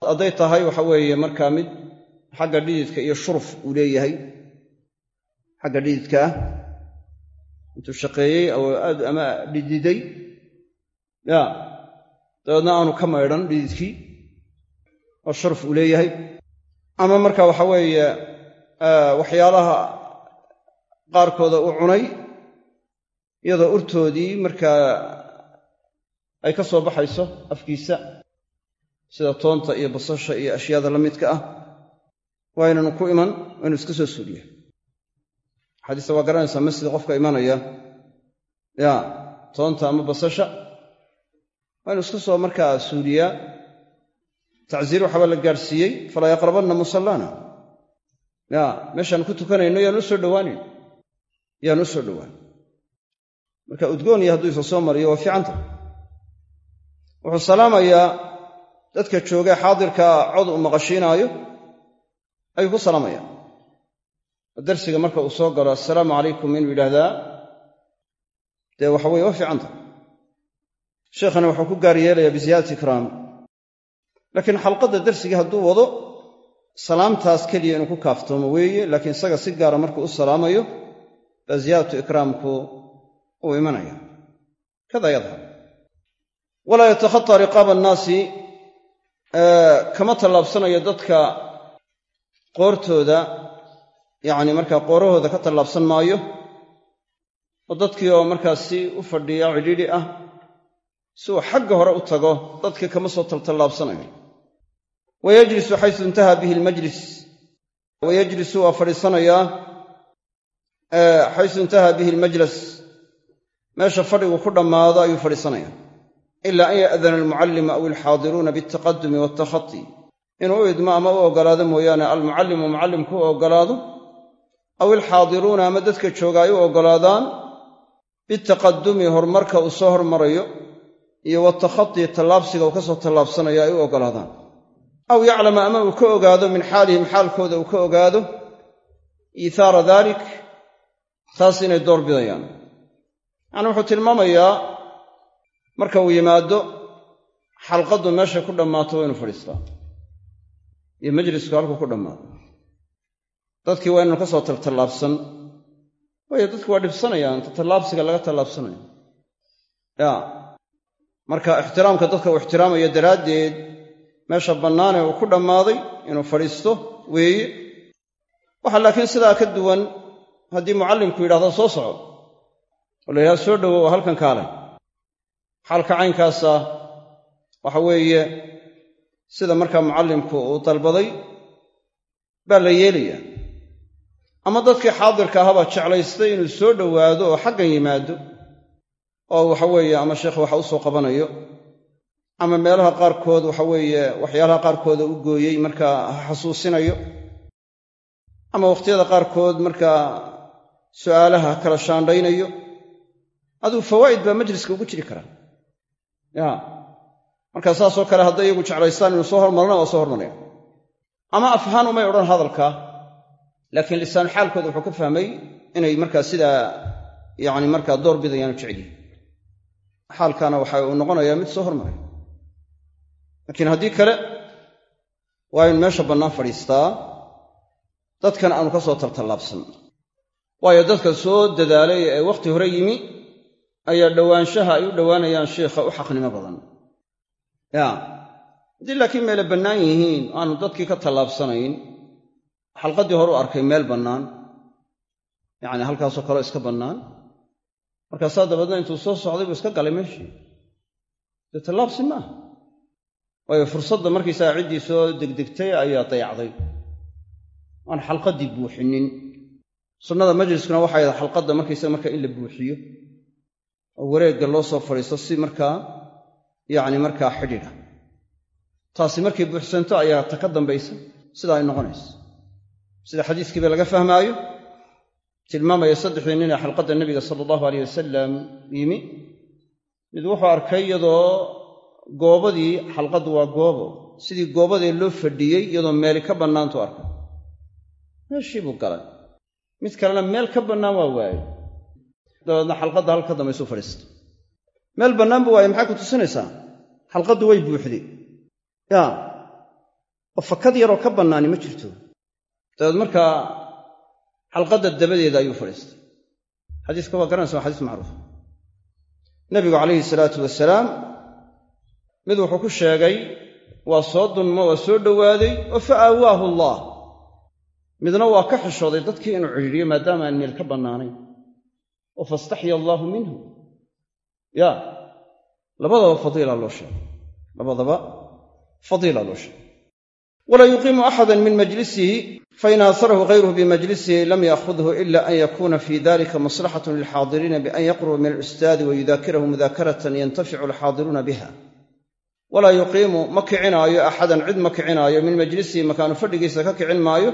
hadday tahay waxa weeye markaa mid xagga dhididka iyo shuruf uu leeyahay. Xagga dhididka ah intuu shaqeeyey aad ama dhididay ya. Dabeedna aanu ka maydhan dhididkii oo shuruf uu leeyahay. Ama marka waxa weeye waxyaalaha qaarkooda u cunay iyadoo urtoodii markaa ay ka soo baxayso afkiisa sida toonta iyo basasha iyo ashyaada la midka ah waa inanu ku iman waa inu iska soo suuliya xadiista waa garanaysaa masjid qofka imanaya. Ya toonta ama basasha? Waa inu iska soo markaa suuliyaa tacsiir waxaaba la gaadhsiiyey falaa yaqrabanna musallana. Ya meeshaan ku tukanayno yaanu u soo dhowaanin yaanu u soo dhowaan marka udgoon iyo hadduu isa soo mariyo waa fiicanta. Wuxuu salaamayaa dadka joogee xaadirkaa cod uu maqashiinaayo ayuu ku salaamaya darsiga marka uu soo galo assalaamu calaykum inuu yidhaahdaa dee waxa weye waa fiicanta sheekhana wuxuu ku gaar yeelayaa biziyaadati ikraam. Laakiin xalqadda darsigii hadduu wado salaamtaas keliya inuu ku kaaftoomo weeye laakiin isaga si gaara markuu u salaamayo baa ziyaadatu ikraamku uu imanaya. Kada yadhar walaa yatakhataa riqaaba annaasi kama tallaabsanayo dadka qoortooda yacni markaa qoorahooda ka tallaabsan maayo oo dadkii oo markaas si u fadhiya cidhiidhi ah si uu xagga hore u tago dadkii kama soo taltallaabsanayo wayajlisu xaysu intaha bihi almajlis wayajlisu waa fadhiisanayaa xaysu intaha bihi almajlas meesha fadhigu ku dhammaado ayuu fadhiisanaya. Ila an ya'dana almucallimu aw alxaadiruuna bialtaqadumi waaltakhati inuu u idmo ama u oggolaado mooyaane almucallimu mucallimku u oggolaado aw alxaadiruuna ama dadka jooga ay u oggolaadaan bitaqadumi horumarka uu soo hormarayo iyo watakhati tallaabsiga uu ka soo tallaabsanayo ay u oggolaadaan aw yaclama ama uu ka ogaado min xaalihim xaalkooda uu ka ogaado iithaara dalik taas inay door bidayaan yacni wuxuu tilmaamayaa marka uu yimaado xalqaddu meeshay ku dhammaato waa inu fadhiistaa iyo majlisku halkuu ku dhammaado dadkii waa inanu ka soo taltallaabsan waayo dadku waa dhibsanayaan tallaabsiga laga tallaabsanayo. Ya marka ixtiraamka dadka uu ixtiraamayo daraaddeed meesha bannaanee uu ku dhammaaday inuu fadhiisto weeye. Waxaa laakiin sidaa ka duwan haddii mucallimku yidhahdo soo soco oo la yidhahdo soo dhowow oo halkan kaalay xaalka caynkaasa waxa weeye sida markaa mucallimku uu dalbaday baa la yeelayaa ama dadkii xaadirka ahabaa jeclaystay inuu soo dhowaado oo xaggan yimaado oo waxa weeye ama sheekh waxa u soo qabanayo ama meelaha qaarkood waxa weeye waxyaalaha qaarkooda u gooyey markaa xasuusinayo ama wakhtiyada qaarkood markaa su'aalaha kala shaandhaynayo. Aduu fawaa'id baa majliska ugu jiri karaa. Ya markaa saasoo kale hadday iyagu jeclaystaan inuu soo hormarana waa soo hormaraya. Ama afhaan umay odhan hadalka laakiin lisaan xaalkooda wuxuu ka fahmay inay markaa sidaa yacni markaa door bidayaanu jecelihin xaalkaana waxa uu noqonayaa mid soo hormaray. Laakiin haddii kale waa in meesha bannaan fadhiistaa dadkan aanu ka soo taltallaabsan waayo dadka soo dadaalay ee wakhti hore yimi ayaa dhowaanshaha ay u dhowaanayaan sheikha u xaqnimo badan. Ya haddii laakiin meele bannaan yihiin aanu dadkii ka tallaabsanayn xalqaddii hore u arkay meel bannaan. Yacni halkaasoo kaleo iska bannaan. Markaasaa dabeedna intuu soo socday buu iska galay meeshii. Dee tallaabsi maaha waayo fursadda markaysaga ciddii soo degdegtay ayaa dayacday. Aan xalqaddii buuxinin. Sunnada majliskuna waxay ahayd xalqadda markaysaga markaa in la buuxiyo. Oo wareegga loo soo fadhiisto si markaa yacni markaa xidhiidha. Taasi markay buuxsanto ayaa ta ka dambaysa sidaa ay noqonayso sida xadiiskiiba laga fahmaayo tilmaamaya saddexdii nin ee xalqadda nebiga sala allahu aleyh wasalam yimi. Mid wuxuu arkay iyadoo goobadii xalqaddu waa goobo sidii goobadee loo fadhiyey iyadoo meeli ka bannaantu arkay meeshii buu galay. Mid kalena meel ka bannaan waa waayey. Dabeedna xalqadda halka ka dambaysuu fadhiistay. Meel bannaan buu waayey maxay ku tusinaysaa? Xalqaddu way buuxday. Ya oo fakad yaroo ka bannaani ma jirto dabeed markaa xalqadda dabadeeda ayuu fadhiistay. Xadiiska waa garanaysa waa xadiis macruuf. Nebigu calayhi salaatu wasalaam mid wuxuu ku sheegay waa soo dunmo waa soo dhowaaday oo fa aawaahu allah. Midna waa ka xishooday dadkii inuu cidhiidhiyo maadaama aan meel ka bannaanayn. Oo fastaxya allaahu minhu. Ya labadaba fadiila loo sheegay. Labadaba fadiila loo sheegay walaa yuqiimu axadan min majlisihi fain aasarahu hayruhu bimajlisihi lam yaakhudhu ila an yakuna fi dalika maslaxatun lilxaadiriina bian yaqruba min alustaadi wayudaakirahu mudaakaratan yantaficu alxaadiruuna biha walaa yuqiimu ma kicinaayo axadan cid ma kicinaayo min majlisihi makaanu fadhigiisa ka kicin maayo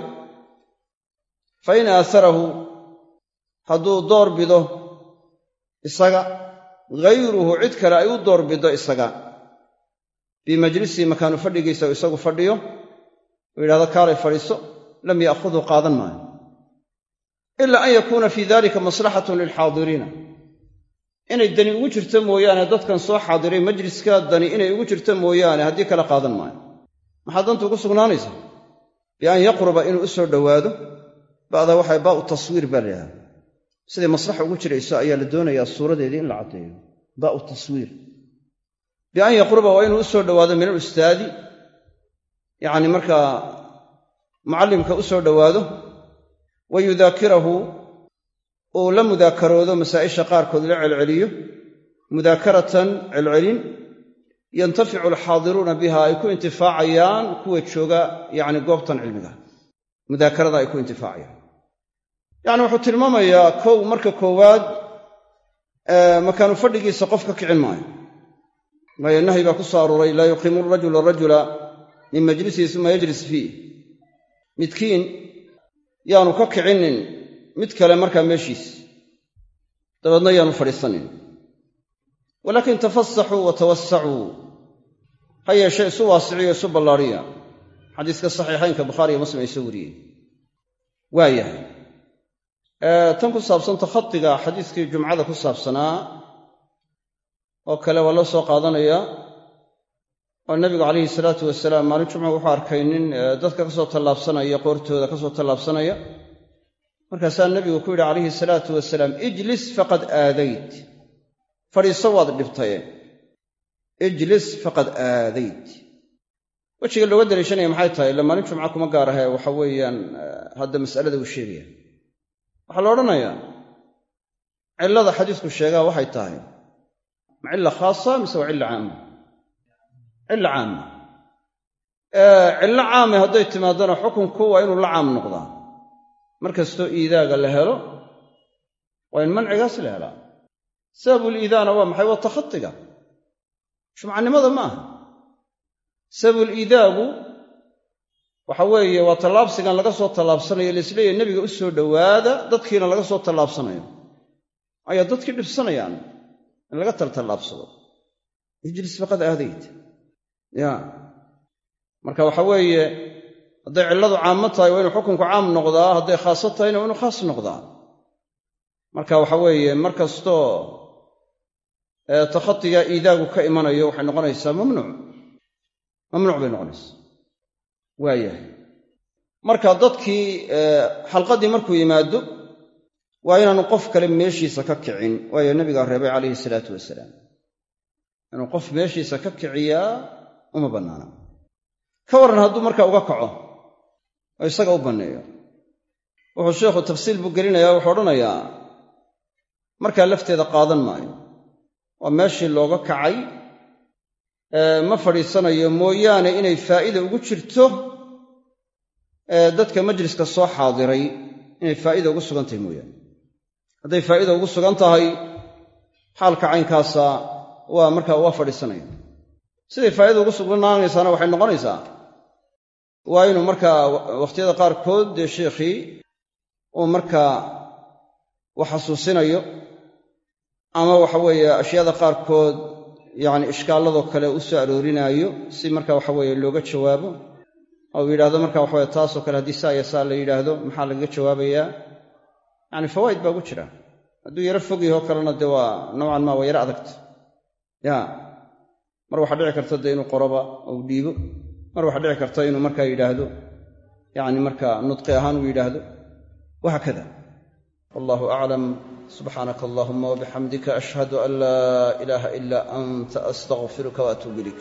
fain aasarahu hadduu door bido isaga hayruhu cid kale ay u door bido isaga bimajlisihi makaanu fadhigiisa isagu fadhiyo uu yidhahdo kaalay fadhiiso lam ya'khudhu qaadan maayo. Ila an yakuuna fii dalika maslaxatun lilxaadiriina inay dani ugu jirto mooyaane dadkan soo xaadiray majliska dani inay ugu jirto mooyaane haddii kale qaadan maayo. Maxaa dantu ugu sugnaanaysa bian yaqruba inuu u soo dhowaado ba'da waxay baa'u taswiir baa la yidhahda siday maslaxa ugu jirayso ayaa la doonayaa suuradeedii in la caddeeyo. Baa'u taswiir. Bian yaqruba waa inuu u soo dhowaado min alustaadi yacni markaa mucallimka u soo dhowaado wa yudaakirahu uu la mudaakaroodo masaa'isha qaarkood la celceliyo mudaakaratan celcelin yantaficu alxaadiruuna biha ay ku intifaacayaan kuwa jooga yacni goobtan cilmiga. Mudaakarada ay ku intifaacayaan. Yacni wuxuu tilmaamayaa kow marka koowaad makaanu fadhigiisa qof ka kicin maayo. Waayo nahyi baa ku soo arooray laa yuqiimu rajulu rajula min majlisihi suma yajlis fiih midkiin yaanu ka kicinin mid kale markaa meeshiis. Dabeedna yaanu fadhiisanin. Walaakin tafasaxuu wa tawasacuu ha yeeshe isu waasiciyo isu ballaadhiya xadiiska saxiixaynka bukhaari iyo muslim ay soo wariyeen. Waayahay tan ku saabsan takhadiga xadiiskii jumcada ku saabsanaa oo kale waa loo soo qaadanayaa oo nabigu calayhi salaatu wasalaam maalin jumca wuxuu arkay nin dadka ka soo tallaabsanaya qoortooda ka soo tallaabsanaya. Markaasaa nebigu ku yidhi calayhi salaatu wasalaam ijlis faqad aadayt. Fadhiiso waad dhibtaye ijlis faqad aadayt. Wejiga looga daliishanaya maxay tahay? Ila maalin jumca kuma gaar ahee waxa weeyaan hadda mas'alada uu sheegaya. Waxaa la odhanayaa cillada xadiisku sheegaa waxay tahay ma khaasa mise waa cilla caama cilla caama cillo caame hadday timaadana xukunku waa inuu la caam noqdaa. Mar kastoo iidaaga la helo waa in mancigaas la helaa. Sababul iidaana waa maxay? Waa takhadiga jumcanimada ma aha. Sababul iidaagu waxa weeye waa tallaabsigan laga soo tallaabsanayo laisleeyahy nebiga u soo dhowaada dadkiina laga soo tallaabsanayo. Ayaa dadkii dhibsanayaan in laga taltallaabsado ijlis faqad aadayt ya. Marka waxa weeye hadday cilladu caamo tahay waa inuu xukunku caam noqdaa hadday khaaso tahayna waa inuu khaas noqdaa. Marka waxa weeye mar kastoo takhadiga iidaagu ka imanayo waxay noqonaysaa mamnuuc. Mamnuuc bay noqonaysaa. Waayahay. Marka dadkii xalqaddii markuu yimaado waa inaanu qof kale meeshiisa ka kicin. Waayo nabigaa reebay calayhi salaatu wasalaam. Inuu qof meeshiisa ka kiciyaa uma bannaana. Ka warran hadduu marka uga kaco oo isaga u banneeyo wuxuu sheikhu tafsiil buu gelinayaa wuxuu odhanayaa markaa lafteeda qaadan maayo. Waa meeshii looga kacay ma fadhiisanayo mooyaane inay faa'iida ugu jirto dadka majliska soo xaadiray inay faa'iida ugu sugan tahay mooyaane. Hadday faa'iida ugu sugan tahay xaalka caynkaasa waa markaa waa fadhiisanaya siday faa'ida ugu sugnaanaysaana waxay noqonaysaa waa inuu markaa wakhtiyada qaarkood dee sheikhii uu markaa wax xasuusinayo ama waxa weeye ashyaada qaarkood yacni ishkaalladoo kale u soo aroorinaayo si marka waxa weeye looga jawaabo oo uu yidhahdo marka waxaweye taasoo kale haddii saa iyo saa la yidhaahdo maxaa lagaga jawaabayaa? Yacni fawaa'id baa ugu jira. Hadduu yaro fog yahoo kalena dee waa nowcan maa waa yaro adagta ya mar waxaa dhici karta dee inuu qoroba ou dhiibo. Mar waxaa dhici karta inuu markaa yidhaahdo. Yacni markaa nudqi ahaan uu yidhaahdo. Wahaakada wallahu aclam subxaanaka allahuma wabixamdika ashhadu an laa ilaaha ilaa anta astaqfiruka waatuubu ilayk